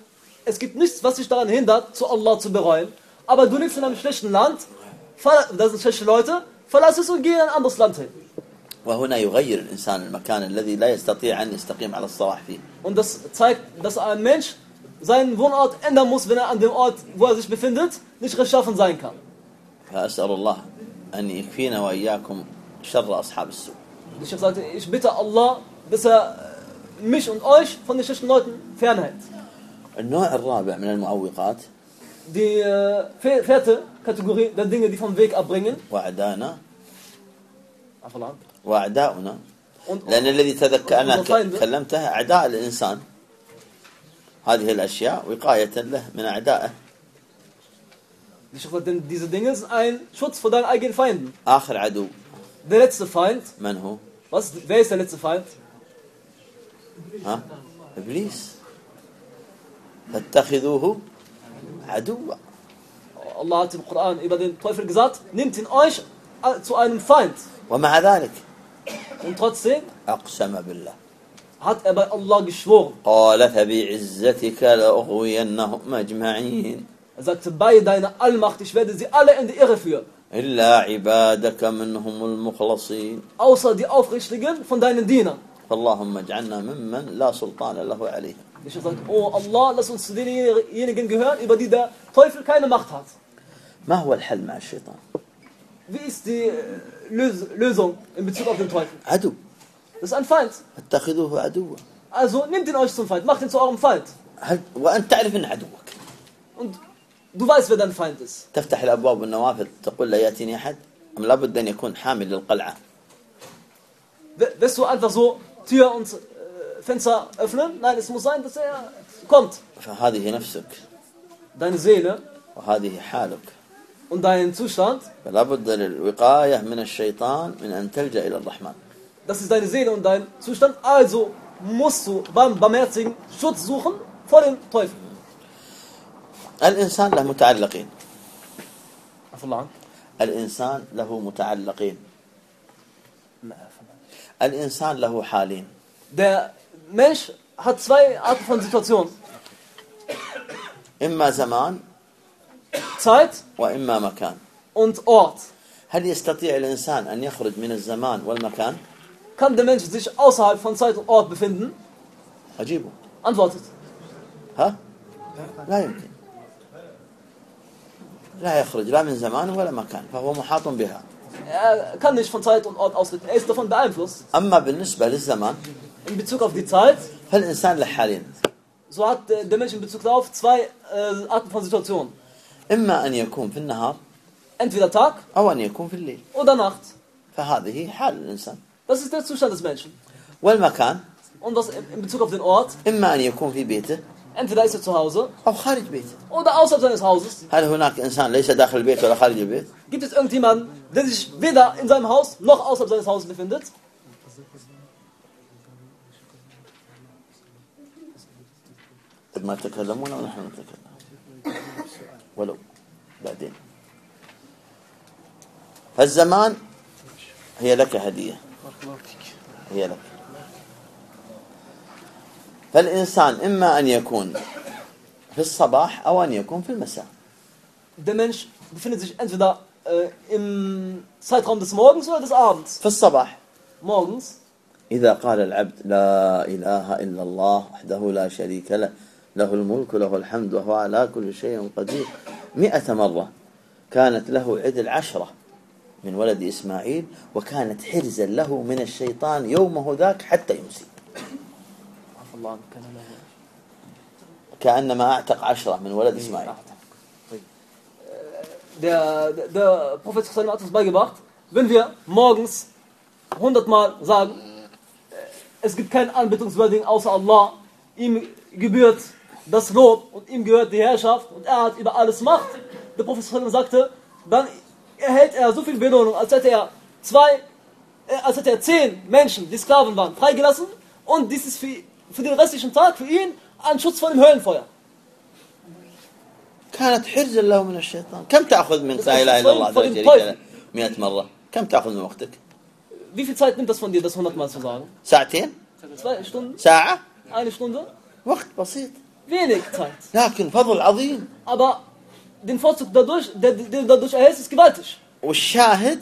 Es gibt nichts, was dich daran hindert, zu Allah zu bereuen. Aber du lebst in einem schlechten Land, da sind schlechte Leute, verlass es und geh in ein anderes Land hin. وهنا يغير الإنسان المكان الذي لا يستطيع أن يستقيم على الصلاح فيه Und das zeigt, dass ein Mensch seinen Wohnort ändern muss, wenn er an dem Ort, wo er sich befindet, nicht rechtschaffen sein kann. فأسأل الله أن يكفينا وإياكم شر أصحاب السوء Ich sagte, ich bitte Allah, dass er äh, mich und euch von den schlechten Leuten fernhält. النوع الرابع من المعوقات Die äh, vier- vierte Kategorie der Dinge, die vom Weg abbringen. وأعدانا Und, وأعداؤنا لأن الذي تذكر أنا. كلمته أعداء الإنسان هذه الأشياء وقاية له من أعدائه diese Dinge sind ein Schutz vor deinen eigenen Feinden. آخر عدو Der letzte Feind, من هو؟ was, wer ist der letzte Feind? ها؟ إبليس فاتخذوه عدوا Allah hat im Koran über den Teufel gesagt, nimmt ihn euch äh, zu einem Feind. ومع ذلك Und trotzdem? Aqsama billah. Hat er bei Allah geschworen. Er sagte, bei deiner Allmacht, ich werde sie alle in die Irre führen. إلا عبادك منهم المخلصين أوصى دي أوفريشليجن فون داينن دينا اللهم اجعلنا ممن لا سلطان له عليه ليش قلت أو الله لا سلطان دينا ينجن جهان يبقى دي دا تويفل كاينة ماخت ما هو الحل مع الشيطان Wie ist die äh, Lös Lösung in Bezug auf den Teufel? عدو Das ist ein Feind. اتخذوه عدوا Also nehmt ihn euch zum Feind, macht ihn zu eurem Feind. هل وأنت تعرف أن عدوك Und du weißt, wer dein Feind ist. تفتح الأبواب والنوافذ تقول لا يأتيني أحد أم لابد أن يكون حامل للقلعة W- Wirst du einfach so Tür und äh, Fenster öffnen? Nein, es muss sein, dass er kommt. فهذه نفسك Deine Seele وهذه حالك und dein Zustand, فلا بد للوقاية من الشيطان من أن تلجأ إلى الرحمن das ist deine Seele und dein Zustand. Also musst du beim barmherzigen Schutz suchen vor dem Teufel. الإنسان له متعلقين Verlangen. الإنسان له متعلقين الإنسان له حالين Der Mensch hat zwei Arten von Situationen. إما زمان Zeit وإما مكان und Ort. هل يستطيع الإنسان أن يخرج من الزمان والمكان Kann der Mensch sich außerhalb von Zeit und Ort befinden? أجيبه Antwortet. ها لا يمكن لا يخرج لا من زمان ولا مكان فهو محاط بها Er kann nicht von Zeit und Ort ausrichten. Er ist davon beeinflusst. أما بالنسبة للزمان In Bezug auf die Zeit, فالإنسان له حالين so hat äh, der Mensch in Bezug darauf zwei äh, Arten von Situationen. إما أن يكون في النهار Entweder Tag أو أن يكون في الليل oder Nacht. فهذه حال الإنسان Das ist der Zustand des Menschen. والمكان Und was in in Bezug auf den Ort, إما أن يكون في بيته entweder ist er zu Hause أو خارج بيته oder außerhalb seines Hauses. هل هناك إنسان ليس داخل البيت ولا خارج البيت Gibt es irgendjemanden, der sich weder in seinem Haus noch außerhalb seines Hauses befindet? طيب ما تكلمون ونحن نتكلم ولو بعدين. فالزمان هي لك هدية. هي لك. فالإنسان إما أن يكون في الصباح أو أن يكون في المساء. Der Mensch befindet sich entweder äh, im Zeitraum des Morgens oder des Abends. في الصباح. Morgens, إذا قال العبد لا إله إلا الله وحده لا شريك له له الملك وله الحمد وهو على كل شيء قدير. مئة مرة كانت له عدل عشرة من ولد إسماعيل وكانت حرزا له من الشيطان يومه ذاك حتى يمسي. كأنما أعتق عشرة من ولد إسماعيل. der, der, der Prophet hat uns beigebracht, wenn wir morgens hundertmal sagen, äh, es gibt keinen Anbetungswürdigen außer Allah, ihm gebührt das Lob und ihm gehört die Herrschaft und er hat über alles Macht. Der Prophet Sallam sagte, dann erhält er so viel Belohnung, als hätte er zwei, äh, als hätte er zehn Menschen, die Sklaven waren, freigelassen und dies ist für, für den restlichen Tag für ihn ein Schutz vor dem Höllenfeuer. كانت حرزا له من الشيطان كم تأخذ من لا إله إلا الله لا شريك له مئة مرة كم تأخذ من وقتك Wie viel Zeit nimmt das von dir, das hundertmal zu sagen? ساعتين Zwei Stunden? ساعة Eine Stunde? وقت بسيط Wenig Zeit. لكن فضل عظيم Aber den Vorzug dadurch, der, der du dadurch erhältst, ist gewaltig. والشاهد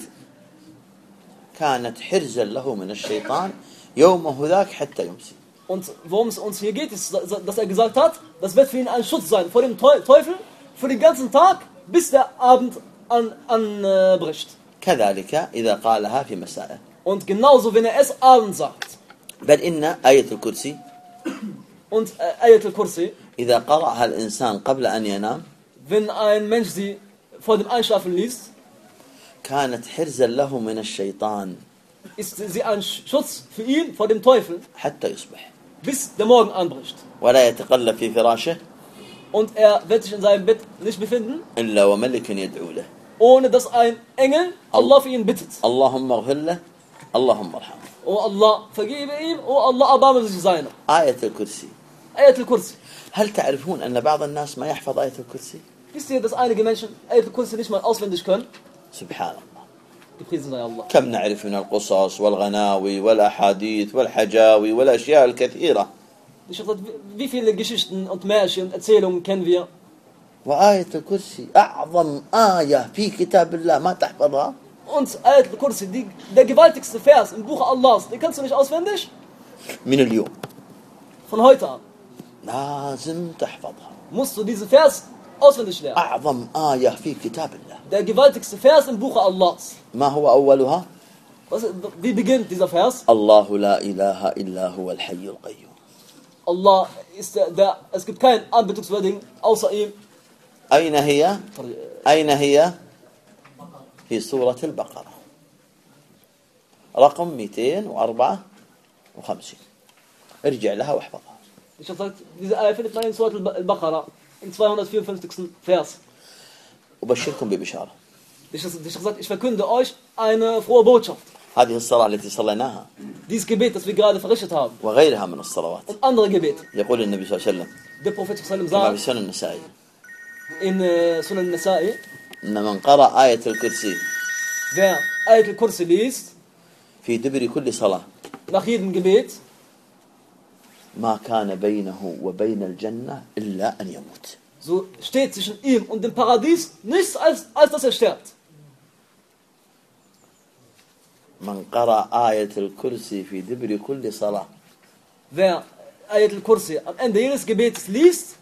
كانت حرزا له من الشيطان يومه ذاك حتى يمسي Und worum es uns hier geht, ist, dass er gesagt hat, das wird für ihn ein Schutz sein vor dem Teu- Teufel für den ganzen Tag, bis der Abend anbricht. An, äh, bricht. كذلك إذا قالها في مسائه Und genauso, wenn er es abends sagt. بل إن آية الكرسي Und äh, Ayat al-Kursi, إذا قرأها الإنسان قبل أن ينام wenn ein Mensch sie vor dem Einschlafen liest, كانت حرزا له من الشيطان ist sie ein Schutz für ihn vor dem Teufel, حتى يصبح bis der Morgen anbricht. ولا يتقلب في فراشه Und er wird sich in seinem Bett nicht befinden, إلا وملك يدعو له ohne dass ein Engel Allah für ihn bittet. اللهم اغفر له اللهم ارحمه Oh Allah, vergebe ihm, oh Allah, erbarme sich seiner. آية الكرسي آية الكرسي. هل تعرفون أن بعض الناس ما يحفظ آية الكرسي؟ يصير بس أنا قمنشن آية الكرسي ليش ما أصلاً دشكون؟ سبحان الله. الله. كم نعرف من القصص والغناوي والأحاديث والحجاوي والأشياء الكثيرة. شفت في في اللي قشش أنت ماشي أتسيلهم كنفيا وآية الكرسي أعظم آية في كتاب الله ما تحفظها؟ أنت آية الكرسي دي دي قبالتك سفاس انبوخ الله دي كنسو ليش أصفندش من اليوم. فنهايتها لازم تحفظها. مص ديز فيس اوسن أعظم آية في كتاب الله. ده جيفالتكس فيس ان بوخ الله. ما هو أولها؟ بس دي بيجن ديز فيس الله لا إله إلا هو الحي القيوم. الله است دا اس كنت كان ان بتوكس ويدنج أين هي؟ أين هي؟ في سورة البقرة. رقم 254 ارجع لها واحفظها. Ich habe gesagt, Eier findet man in Surat al-Baqarah, im 254. Vers. أبشركم ببشارة Ich habe gesagt, ich verkünde euch eine frohe Botschaft. هذه الصلاة التي صليناها Dieses Gebet, das wir gerade verrichtet haben, وغيرها من الصلوات und andere Gebete. يقول النبي صلى الله عليه وسلم Der Prophet sallam كما في sagt سنن النسائي in äh, Sunan Nasa'i, أن من قرأ آية الكرسي wer Ayat al-Kursi liest, في دبر كل صلاة nach jedem Gebet, ما كان بينه وبين الجنة إلا أن يموت so steht zwischen ihm und dem Paradies nichts, als, als dass er stirbt. من قرأ آية الكرسي في دبر كل صلاة Wer Ayat al-Kursi am Ende jedes Gebetes liest,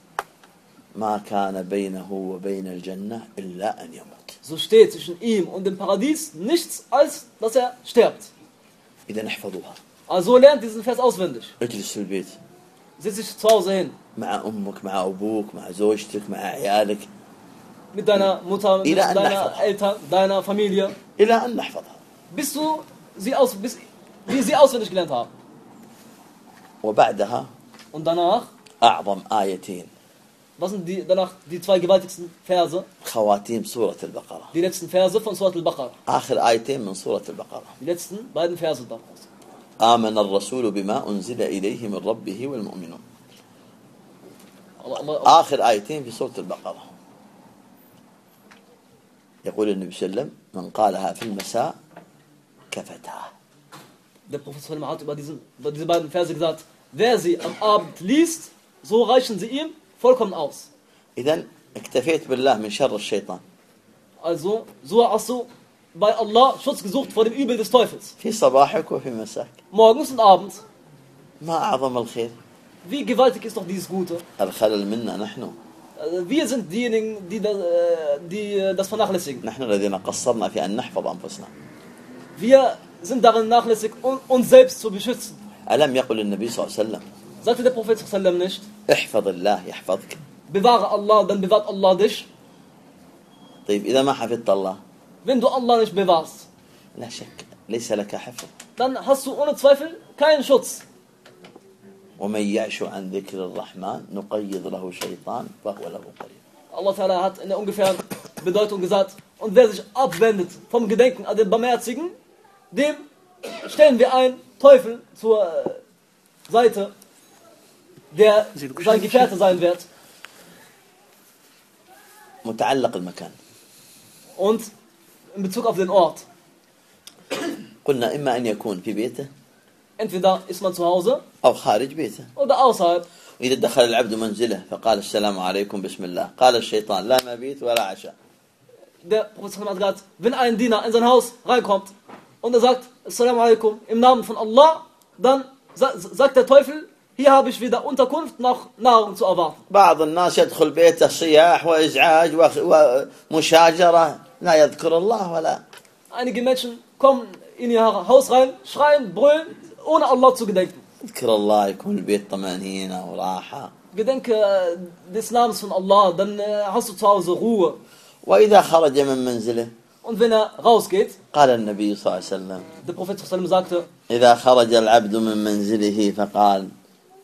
ما كان بينه وبين الجنة إلا أن يموت so steht zwischen ihm und dem Paradies nichts, als dass er stirbt. إذا احفظوها Also lernt diesen Vers auswendig. اجلس في البيت Setz dich zu Hause hin, مع أمك مع أبوك مع زوجتك مع عيالك mit deiner Mutter, mit Ila an deiner Nahfadha. Eltern, deiner Familie, إلى أن نحفظها bis du sie aus, bis wir sie auswendig gelernt haben. وبعدها Und danach, أعظم آيتين was sind die, danach die zwei gewaltigsten Verse? خواتيم سورة البقرة Die letzten Verse von Surat al-Baqarah. آخر آيتين من سورة البقرة Die letzten beiden Verse daraus. آمن الرسول بما أنزل إليه من ربه والمؤمنون. آخر آيتين في سورة البقرة. يقول النبي صلى الله عليه وسلم من قالها في المساء كفتاه der Prophet sallam hat über, diesen, über diese beiden Verse gesagt, wer sie am Abend liest, so reichen sie ihm vollkommen aus. إذا اكتفيت بالله من شر الشيطان. Also, so hast du bei Allah Schutz gesucht vor dem Übel des Teufels. في صباحك وفي مساك Morgens und abends. ما أعظم الخير Wie gewaltig ist doch dieses Gute. الخلل منا نحن Wir sind diejenigen, die das, äh, die äh, das vernachlässigen. نحن الذين قصرنا في أن نحفظ أنفسنا Wir sind darin nachlässig, um uns selbst zu beschützen. ألم يقل النبي صلى الله عليه وسلم Sagte der Prophet sallam nicht, احفظ الله يحفظك bewahre Allah, dann bewahrt Allah dich. طيب إذا ما حفظت الله Wenn du Allah nicht bewahrst, لا شك ليس لك حفظ dann hast du ohne Zweifel keinen Schutz. ومن يعش عن ذكر الرحمن نقيض له شيطان فهو له قريب Allah Ta'ala hat in der ungefähren Bedeutung gesagt, und wer sich abwendet vom Gedenken an den Barmherzigen, dem stellen wir einen Teufel zur äh, Seite, der sein Gefährte sein wird. متعلق المكان Und in Bezug auf den Ort, قلنا إما أن يكون في بيته entweder ist man zu Hause أو خارج بيته oder außerhalb. وإذا دخل العبد منزله فقال السلام عليكم بسم الله قال الشيطان لا مبيت ولا عشاء Der Prophet hat gesagt, wenn ein Diener in sein Haus reinkommt und er sagt, Assalamu alaikum, im Namen von Allah, dann sa sagt der Teufel, hier habe ich weder Unterkunft noch Nahrung zu erwarten. بعض الناس يدخل بيته صياح وإزعاج ومشاجرة لا يذكر الله ولا Einige Menschen kommen in ihr Haus rein, schreien, brüllen, ohne Allah zu gedenken. يذكر الله يكون البيت طمأنينة وراحة Gedenke äh, des Namens von Allah, dann äh, hast du zu Hause Ruhe. وإذا خرج من منزله Und wenn er rausgeht, قال النبي صلى الله عليه وسلم der Prophet sallam sagte, إذا خرج العبد من منزله فقال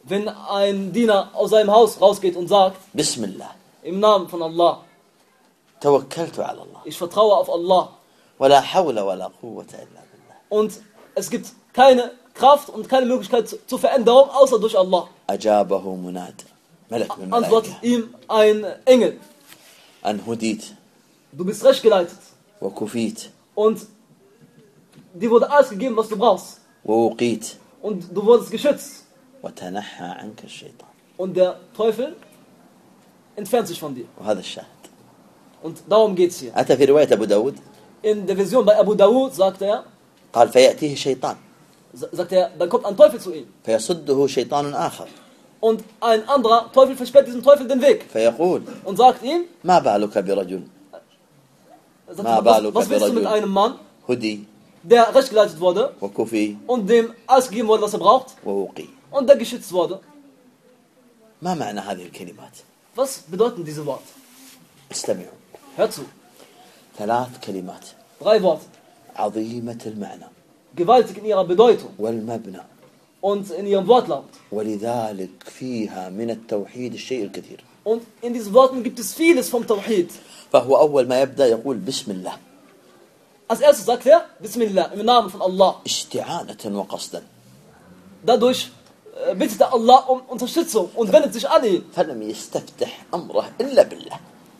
wenn ein Diener aus seinem Haus rausgeht und sagt, بسم الله im Namen von Allah, توكلت على الله ich vertraue auf Allah ولا حول ولا قوة إلا بالله und es gibt keine Kraft und keine Möglichkeit zu- zur Veränderung außer durch Allah. أجابه مناد ملك من Antwortet الملائكة ihm ein Engel, أن هديت du bist recht geleitet وكفيت und dir wurde alles gegeben, was du brauchst ووقيت und du wurdest geschützt وتنحى عنك الشيطان und der Teufel entfernt sich von dir. وهذا الشاهد Und darum geht's hier. أتى في رواية أبو داود In der Version bei Abu Dawud sagt er, قال فيأتيه شيطان sagt er, dann kommt ein Teufel zu ihm. فيصده شيطان آخر Und ein anderer Teufel versperrt diesem Teufel den Weg فيقول und sagt ihm, ما بالك برجل sagt, Ma was, baluka was willst du mit birajul. einem Mann, هدي der recht geleitet wurde وكفي und dem alles gegeben wurde, was er braucht ووقي und der geschützt wurde? ما معنى هذه الكلمات Was bedeuten diese Worte? استمعوا Zu. ثلاث كلمات Drei. عظيمة المعنى Gewaltig in ihrer Bedeutung والمبنى und in ihrem Wortlaut. ولذلك فيها من التوحيد الشيء الكثير Und in diesen Worten gibt es vieles vom Tawhid. فهو أول ما يبدأ يقول بسم الله Als erstes sagt er, Bismillah, im Namen von Allah. استعانة وقصدا Dadurch äh, bittet er Allah um Unterstützung und wendet sich an ihn. فلم يستفتح أمره إلا بالله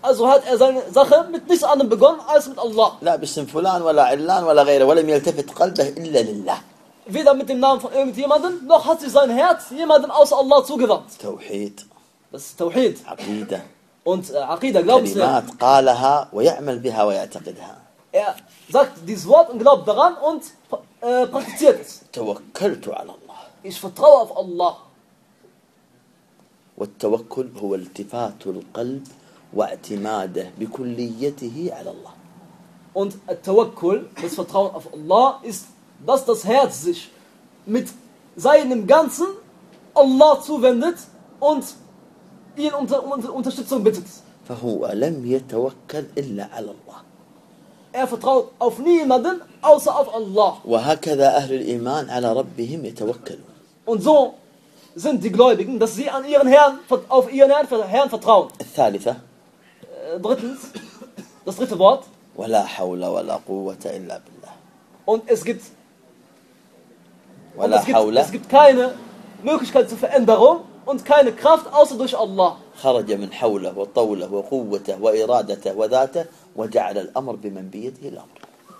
Also hat er seine Sache mit nichts anderem begonnen als mit Allah. لا باسم فلان ولا علان ولا غيره ولم يلتفت قلبه إلا لله Weder mit dem Namen von irgendjemandem, noch hat sich sein Herz jemandem außer Allah zugewandt. توحيد Das ist Tawhid عقيدة und äh, Aqidah, Glaubenslehre. كلمات قالها ويعمل بها ويعتقدها Er sagt dieses Wort und glaubt daran und äh, praktiziert es. توكلت على الله Ich vertraue auf Allah. والتوكل هو التفات القلب واعتماده بكليته على الله Und Tawakkul, das Vertrauen auf Allah, ist, dass das Herz sich mit seinem Ganzen Allah zuwendet und ihn unter, um Unterstützung bittet. فهو لم يتوكل إلا على الله Er vertraut auf niemanden außer auf Allah. وهكذا أهل الإيمان على ربهم يتوكلون Und so sind die Gläubigen, dass sie an ihren Herrn, auf ihren Herrn, Herrn vertrauen. الثالثة Äh, Drittens, das dritte Wort. ولا حول ولا قوة إلا بالله Und es gibt, und ولا es gibt, حول es gibt keine Möglichkeit zur Veränderung und keine Kraft außer durch Allah. خرج من حوله وطوله وقوته وإرادته وذاته وجعل الأمر بمن بيده الأمر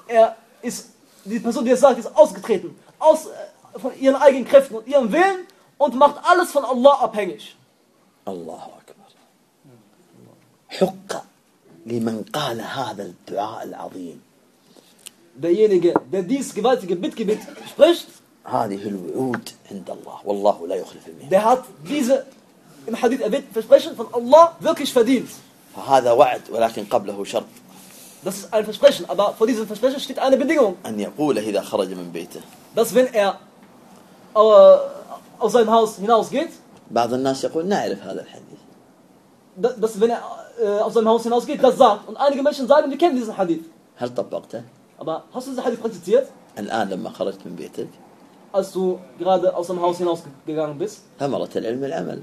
Er ist, die Person, die es sagt, ist ausgetreten aus, äh, von ihren eigenen Kräften und ihrem Willen und macht alles von Allah abhängig. الله أكبر حق لمن قال هذا الدعاء العظيم. هذه الوعود عند الله والله لا يخلف الميعاد. فهذا وعد ولكن قبله شرط. Das ist ein Versprechen, aber vor diesem Versprechen steht eine Bedingung. An خرج من بيته. Dass wenn er aus seinem Haus hinausgeht, بعض الناس يقول, نعرف هذا الحديث. Dass wenn äh, hinausgeht, das sagt. Und einige Menschen sagen, wir kennen diesen Hadith. هل طبقته Aber hast du diesen Hadith praktiziert, الآن لما خرجت من بيتك du gerade aus dem Haus hinausgegangen bist? ثمرة العلم العمل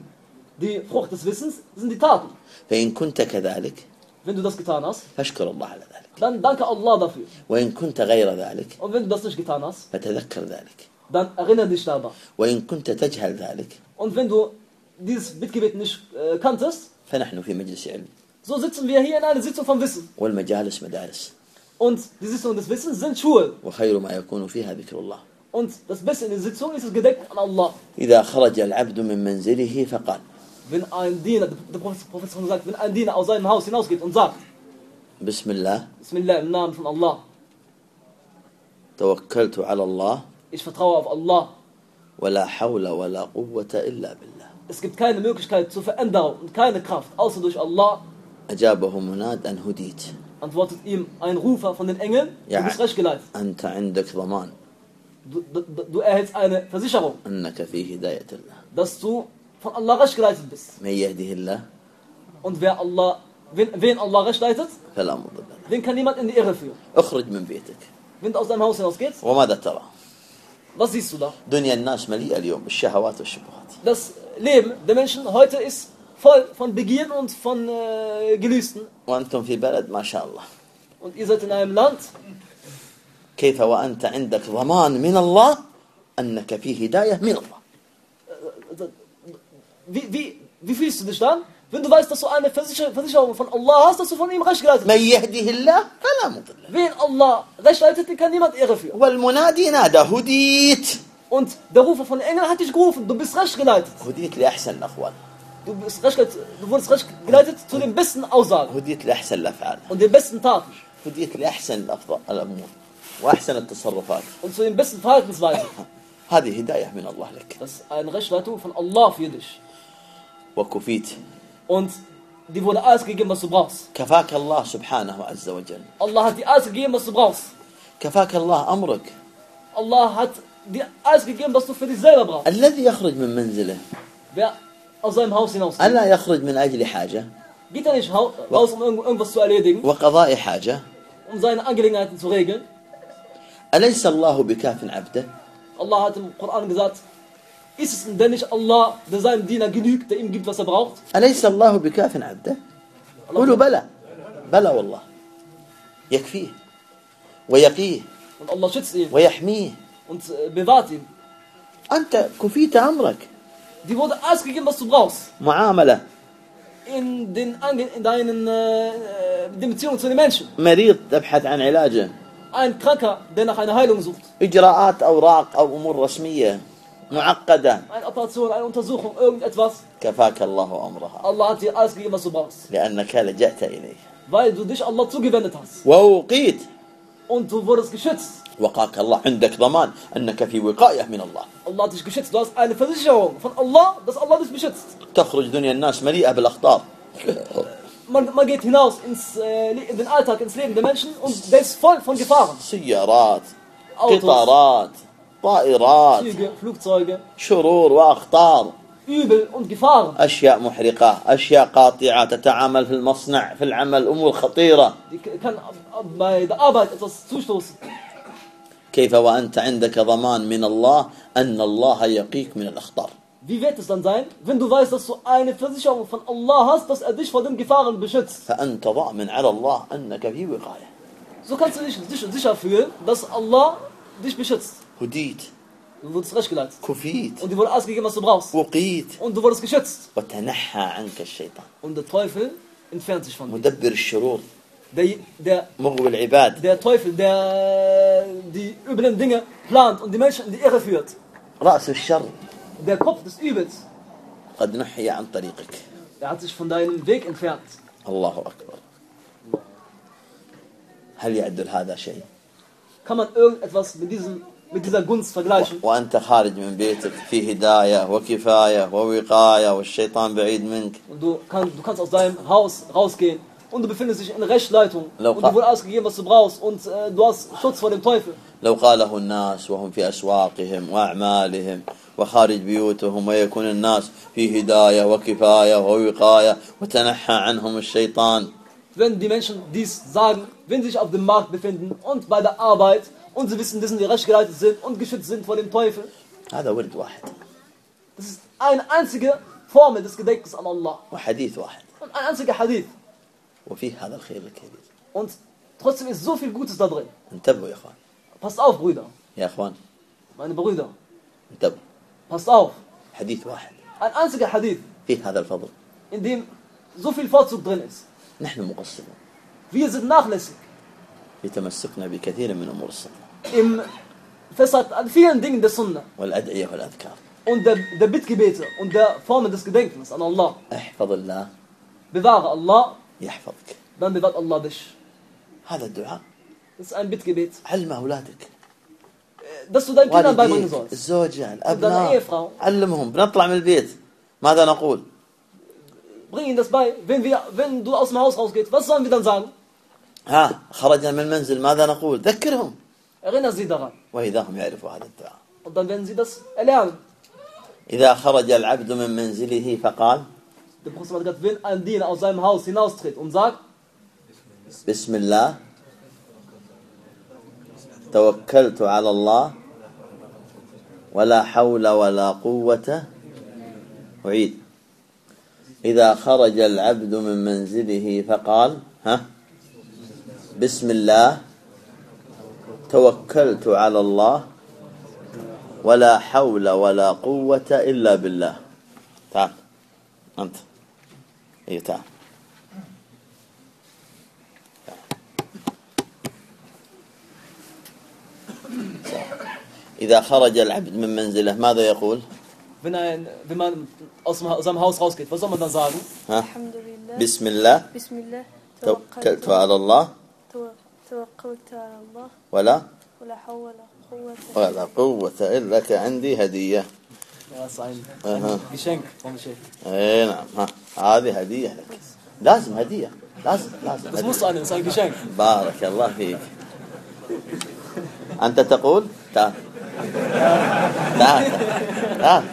Frucht des Wissens sind die Taten. فإن كنت كذلك das getan hast, فاشكر الله على ذلك dann danke Allah dafür. وإن كنت غير ذلك nicht getan hast, فتذكر ذلك dann erinnere dich daran. وإن كنت تجهل ذلك du dieses Bittgebet nicht äh, kanntest, فنحن في مجلس علم so sitzen wir hier in einer Sitzung vom Wissen. والمجالس مدارس Und die Sitzungen des Wissens sind Schulen. وخير ما يكون فيها ذكر الله Und das Beste in der Sitzung ist das Gedenken an Allah. إذا خرج العبد من منزله فقال Wenn ein Diener, der Prophet Prophet sagt, wenn ein Diener aus seinem Haus hinausgeht und sagt, بسم الله Bismillah im Namen von Allah, توكلت على الله ich vertraue auf Allah. ولا حول ولا قوة إلا بالله Es gibt keine Möglichkeit zur Veränderung und keine Kraft, außer durch Allah, أجابه مناد أن هديت antwortet ihm ein Rufer von den Engeln, Ja. du bist recht geleitet. أنت عندك ضمان Du, du, du erhältst eine Versicherung, أنك في هداية الله dass du von Allah recht geleitet bist. من يهده الله Und wer Allah, wen, wen Allah recht leitet, فلا مضل له den kann niemand in die Irre führen. اخرج من بيتك Wenn du aus deinem Haus hinausgehst, وماذا ترى was siehst du da? دنيا الناس مليئة اليوم بالشهوات والشبهات Das Leben der Menschen heute ist voll von Begierden und von äh, Gelüsten. وأنتم في بلد ما شاء الله Und ihr seid in einem Land, كيف وأنت عندك ضمان من الله أنك في هداية من الله wie, wie, wie fühlst du dich dann? Wenn du weißt, dass du eine Versicher Versicherung von Allah hast, dass du von ihm recht geleitet bist. من يهده الله فلا مضل له Wen Allah recht leitet, den kann niemand Irre führen. والمنادي نادى هديت Und der Rufer von den Engeln hat dich gerufen, du bist recht geleitet. هديت لأحسن الأقوال Du, bist recht, du wurdest recht geleitet zu den besten Aussagen هديت لأحسن الأفعال und den besten Taten هديت لأحسن الأمور وأحسن التصرفات und zu den besten Verhaltensweisen. هذه هداية من الله لك Das ist eine Rechtleitung von Allah für dich. وكفيت Und dir wurde alles gegeben, was du brauchst. كفاك الله سبحانه عز وجل Allah hat dir alles gegeben, was du brauchst. كفاك الله أمرك Allah hat dir alles gegeben, was du für dich selber brauchst. الذي يخرج من منزله Wer aus seinem Haus hinaus. ألا يخرج من أجل حاجة Geht er nicht raus, um irgendwas zu erledigen, وقضاء حاجة um seine Angelegenheiten zu regeln? أليس الله بكاف عبده Allah hat im Koran gesagt, ist es denn nicht Allah, der seinem Diener genügt, der ihm gibt, was er braucht? أليس الله بكاف عبده قولوا بلى بلى والله يكفيه ويقيه Und Allah schützt ihn ويحميه und äh, bewahrt ihn. أنت كفيت أمرك Dir wurde alles gegeben, was du brauchst. معاملة In, den, in deinen äh, äh, den Beziehungen zu den Menschen. مريض تبحث عن علاجه Ein Kranker, der nach einer Heilung sucht. إجراءات أوراق أو أمور رسمية معقدة Eine Operation, eine Untersuchung, irgendetwas. كفاك الله أمرها Allah hat dir alles gegeben, was du brauchst. لأنك لجأت إليه Weil du dich Allah zugewendet hast. ووقيت Und du wurdest geschützt. وقاك الله عندك ضمان أنك في وقاية من الله. الله دش قشت دوس ألف الجوم فن الله دس الله دش قشت. تخرج دنيا الناس مليئة بالأخطار. ما ما جيت هناوس إنس آه، ان التاك إنس ليفن ديمنشن اند فول فون جفارن سيارات قطارات طائرات شرور وأخطار. أشياء محرقة أشياء قاطعة تتعامل في المصنع في العمل أمور خطيرة. كيف وأنت عندك ضمان من الله أن الله يقيك من الأخطار Wie wird es dann sein, wenn du weißt, dass du eine Versicherung von Allah hast, dass er dich vor den Gefahren beschützt? فأنت ضامن على الله أنك في وقاية So kannst du dich sicher, sicher fühlen, dass Allah dich beschützt. هديت Du wurdest rechtgeleitet. كفيت Und dir wurde alles gegeben, was du brauchst. وقيت Und du wurdest geschützt. وتنحى عنك الشيطان Und der Teufel entfernt sich von dir. مدبر الشرور Der, der, مغوي العباد der Teufel, der die üblen Dinge plant und die Menschen in die Irre führt. رأس الشر Der Kopf des Übels, قد نحي عن طريقك der hat sich von deinem Weg entfernt. الله أكبر هل يعدل هذا شيء Kann man irgendetwas mit, diesem, mit dieser Gunst vergleichen? وأنت خارج من بيتك في هداية وكفاية ووقاية والشيطان بعيد منك Und du, kann, du kannst aus deinem Haus rausgehen und du befindest dich in Rechtleitung Lau- und dir wurde alles gegeben, was du brauchst und äh, du hast Schutz vor dem Teufel. لو قاله الناس وهم في أسواقهم وأعمالهم وخارج بيوتهم ويكون الناس في هداية وكفاية ووقاية وتنحى عنهم الشيطان Wenn die Menschen dies sagen, wenn sie sich auf dem Markt befinden und bei der Arbeit und sie wissen, dass sie rechtgeleitet sind und geschützt sind vor dem Teufel, هذا ورد واحد das ist eine einzige Formel des Gedenkens an Allah وحديث واحد und ein einziger Hadith. وفيه هذا الخير الكبير Und trotzdem ist so viel Gutes da drin. انتبهوا يا اخوان Passt auf, Brüder, يا اخوان meine Brüder, انتبهوا passt auf. حديث واحد Ein einziger Hadith, فيه هذا الفضل in dem so viel Vorzug drin ist. نحن مقصرون Wir sind nachlässig في تمسكنا بكثير من امور السنة im Festhalten an vielen Dingen der Sunna والادعيه والاذكار und der, der Bittgebete und der Formen des Gedenkens an Allah. احفظ الله Bewahre Allah, يحفظك. بان بذات الله دش هذا الدعاء. بس أنا بيت بيت. علم أولادك. بس دا يمكن ان باي الزوجان ابناء علمهم. بنطلع من البيت. ماذا نقول؟ bringen das bei wenn wir wenn du aus dem haus rausgehst was sollen wir dann sagen ها خرجنا من المنزل. ماذا نقول؟ ذكرهم. erinner sie daran واذا هم يعرفوا هذا الدعاء. und dann werden sie إذا خرج العبد من منزله فقال Der Prophet gesagt, wenn ein Diener aus seinem Haus hinaustritt und sagt, الله توكلت على الله ولا حول ولا قوة أعيد إذا خرج العبد من منزله فقال ها بسم الله توكلت على الله ولا حول ولا قوة إلا بالله تعال أنت تعال إذا خرج العبد من منزله ماذا يقول؟ wenn, ein, wenn man aus aus seinem Haus rausgeht, was soll man dann sagen? ها؟ الحمد لله. بسم الله. بسم الله. توكلت على الله. تو- توكلت على الله. ولا؟ ولا حول ولا قوة ولا قوة إلا لك عندي هدية. Chef. اي نعم. ها هذه هدية لك. لازم هدية. لازم لازم das ist ein Geschenk. بارك الله فيك. أنت تقول؟ تعال تعال تعال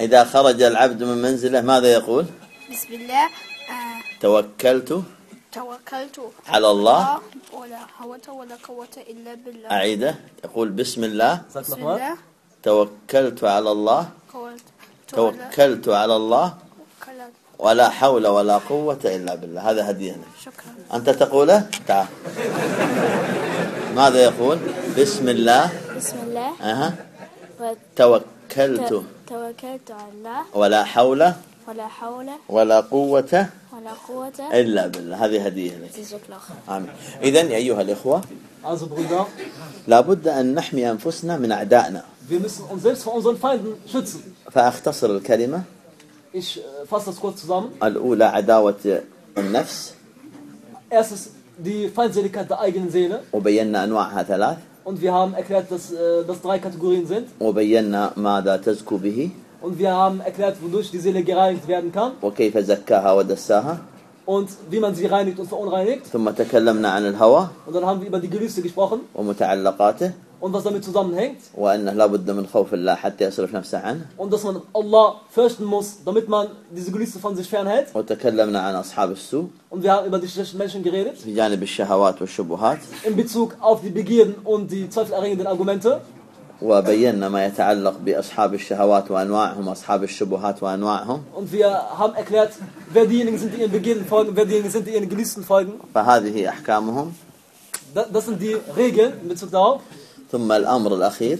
إذا خرج العبد من منزله ماذا يقول؟ بسم الله. آه توكلت. توكلت. على الله. ولا حول ولا قوة إلا بالله. أعيده. يقول بسم الله. بسم. الله. توكلت على الله؟ توكلت على الله؟ ولا حول ولا قوة إلا بالله. هذا هدية لك. شكرا. أنت تقوله؟ تعال. ماذا يقول؟ بسم الله. بسم الله. وت- توكلت. توكلت على الله. ولا حول ولا حول ولا قوة ولا قوة إلا بالله هذه هدية لك جزاك الله خير آمين إذا يا أيها الإخوة لابد أن نحمي أنفسنا من أعدائنا. فأختصر الكلمة äh. الأولى عداوة النفس. وبينا أنواعها ثلاث Und wir haben erklärt, dass äh, das drei Kategorien sind. وبينا ماذا تزكو به Und wir haben erklärt, wodurch die Seele gereinigt werden kann. وكيف زكاها ودساها Und wie man sie reinigt und verunreinigt. ثم تكلمنا عن الهوى Und dann haben wir über die Gelüste gesprochen ومتعلقاته und was damit zusammenhängt. وأنه لا بد من خوف الله حتى يصرف نفسه عنه Und dass man Allah fürchten muss, damit man diese Gelüste von sich fernhält. وتكلمنا عن أصحاب السوء Und wir haben über die schlechten Menschen geredet. في جانب الشهوات والشبهات In Bezug auf die Begierden und die zweifelerregenden Argumente. وبينا ما يتعلق بأصحاب الشهوات وأنواعهم وأصحاب الشبهات وأنواعهم Und wir haben erklärt, wer diejenigen sind, die ihren Begierden folgen, wer diejenigen sind, die ihren Gelüsten folgen. فهذه أحكامهم Da- Das sind die Regeln in Bezug darauf. ثم الأمر الأخير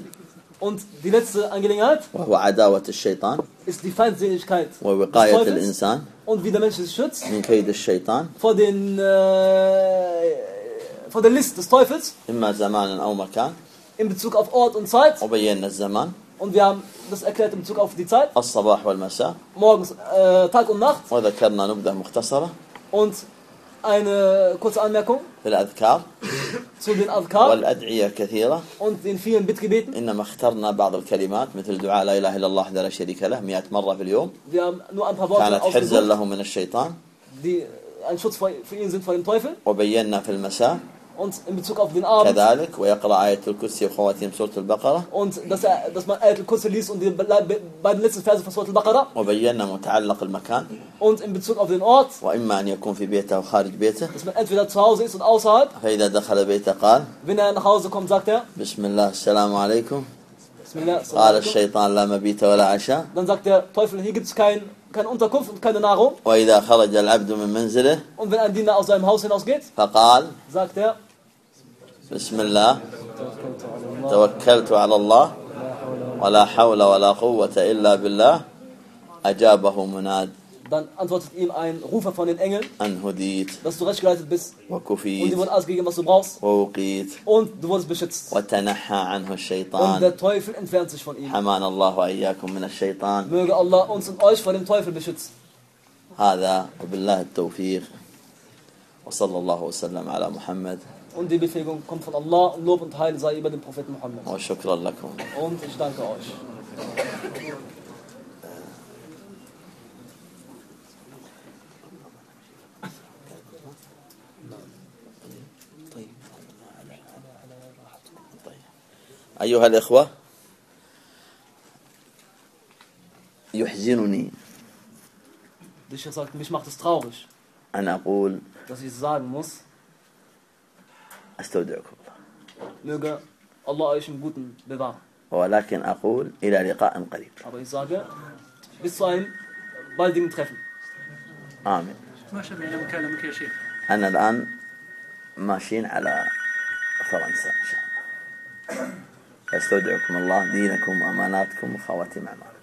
Und die letzte Angelegenheit وهو عداوة الشيطان ist die Feindseligkeit des ووقاية Teufels الإنسان und wie der Mensch sich schützt من كيد الشيطان vor, den, äh, vor der List des Teufels إما زمانا أو مكان In Bezug auf Ort und Zeit. وبينا الزمان Und wir haben das erklärt in Bezug auf die Zeit, الصباح والمساء morgens, äh, Tag und Nacht. وذكرنا نبذة مختصرة Und eine kurze Anmerkung في الأذكار zu den والأدعية كثيرة und den vielen Bittgebeten. إنما اخترنا بعض الكلمات مثل دعاء لا إله إلا الله وحده لا شريك له مئة مرة في اليوم Wir haben nur ein paar Worte كانت حرزا ausgesucht, له من الشيطان die ein Schutz für für ihn sind vor dem Teufel. وبينا في المساء Und in Bezug auf den Abend كذلك ويقرأ آية الكرسي وخواتيم سورة البقرة und dass, er, dass man Ayat al-Kursi liest und die be- be- beiden letzten Verse von Surat al-Baqarah. وبينا متعلق المكان Und in Bezug auf den Ort, وإما أن يكون في بيته أو خارج بيته dass man entweder zu Hause ist und außerhalb. فإذا دخل بيته قال Wenn er nach Hause kommt, sagt er, بسم الله السلام عليكم Bismillah, قال Assalamu alaikum. الشيطان لا مبيت ولا عشاء Dann sagt der Teufel, hier gibt es kein, keine Unterkunft und keine Nahrung. وإذا خرج العبد من منزله Und wenn ein Diener aus seinem Haus hinausgeht, فقال sagt er, بسم الله توكلت على الله ولا حول ولا قوة إلا بالله أجابه مناد dann antwortet ihm ein Rufer von den Engeln, dass du recht geleitet bist und dir wurde alles gegeben, was du brauchst und du wurdest beschützt. Und der Teufel entfernt sich von ihm. حمانا الله وإياكم من الشيطان Möge Allah uns und euch vor dem Teufel beschützen. هذا وبالله التوفيق وصلى الله وسلم على محمد Und die Befähigung kommt von Allah und Lob und Heil sei über den Propheten Muhammad. وشكرا لكم Und ich danke euch. أيها الإخوة يحزنني Der Sheikh sagt, mich macht es traurig, أن أقول dass ich sagen muss, أستودعكم. الله euch im Guten bewahren. ولكن أقول إلى لقاء قريب. bis zu einem baldigen Treffen. آمين. ما شبهنا مكالمك يا شيخ؟ أنا الآن ماشيين على فرنسا إن شاء الله. أستودعكم الله دينكم وأماناتكم وخواتيم أعمالكم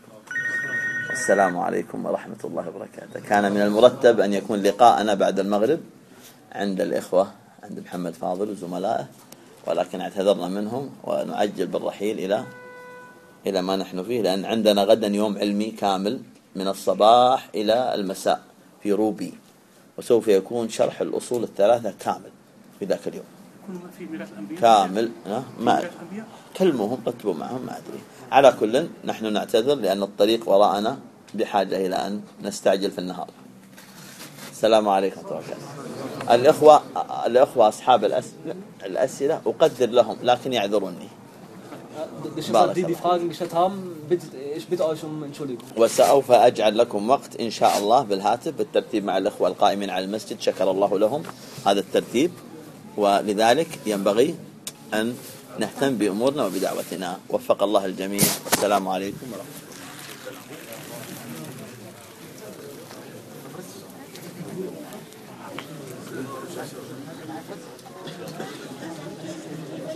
والسلام عليكم ورحمة الله وبركاته. كان من المرتب أن يكون لقاءنا بعد المغرب عند الإخوة عند محمد فاضل وزملائه ولكن اعتذرنا منهم ونعجل بالرحيل إلى إلى ما نحن فيه لأن عندنا غدا يوم علمي كامل من الصباح إلى المساء في روبي. وسوف يكون شرح الأصول الثلاثة كامل في ذاك اليوم. في كامل؟ ما كلموهم رتبوا معهم ما أدري. على كل نحن نعتذر لأن الطريق وراءنا بحاجة إلى أن نستعجل في النهار. السلام عليكم ورحمة الله وبركاته الإخوة الإخوة أصحاب الأس... الأسئلة أقدر لهم لكن يعذروني Das ist Barakallah. die, die Fragen gestellt haben. Bitte, ich bitte euch um Entschuldigung. وسأوف أجعل لكم وقت إن شاء الله بالهاتف بالترتيب مع الإخوة القائمين على المسجد شكر الله لهم هذا الترتيب ولذلك ينبغي أن نهتم بأمورنا وبدعوتنا وفق الله الجميع والسلام عليكم ورحمة الله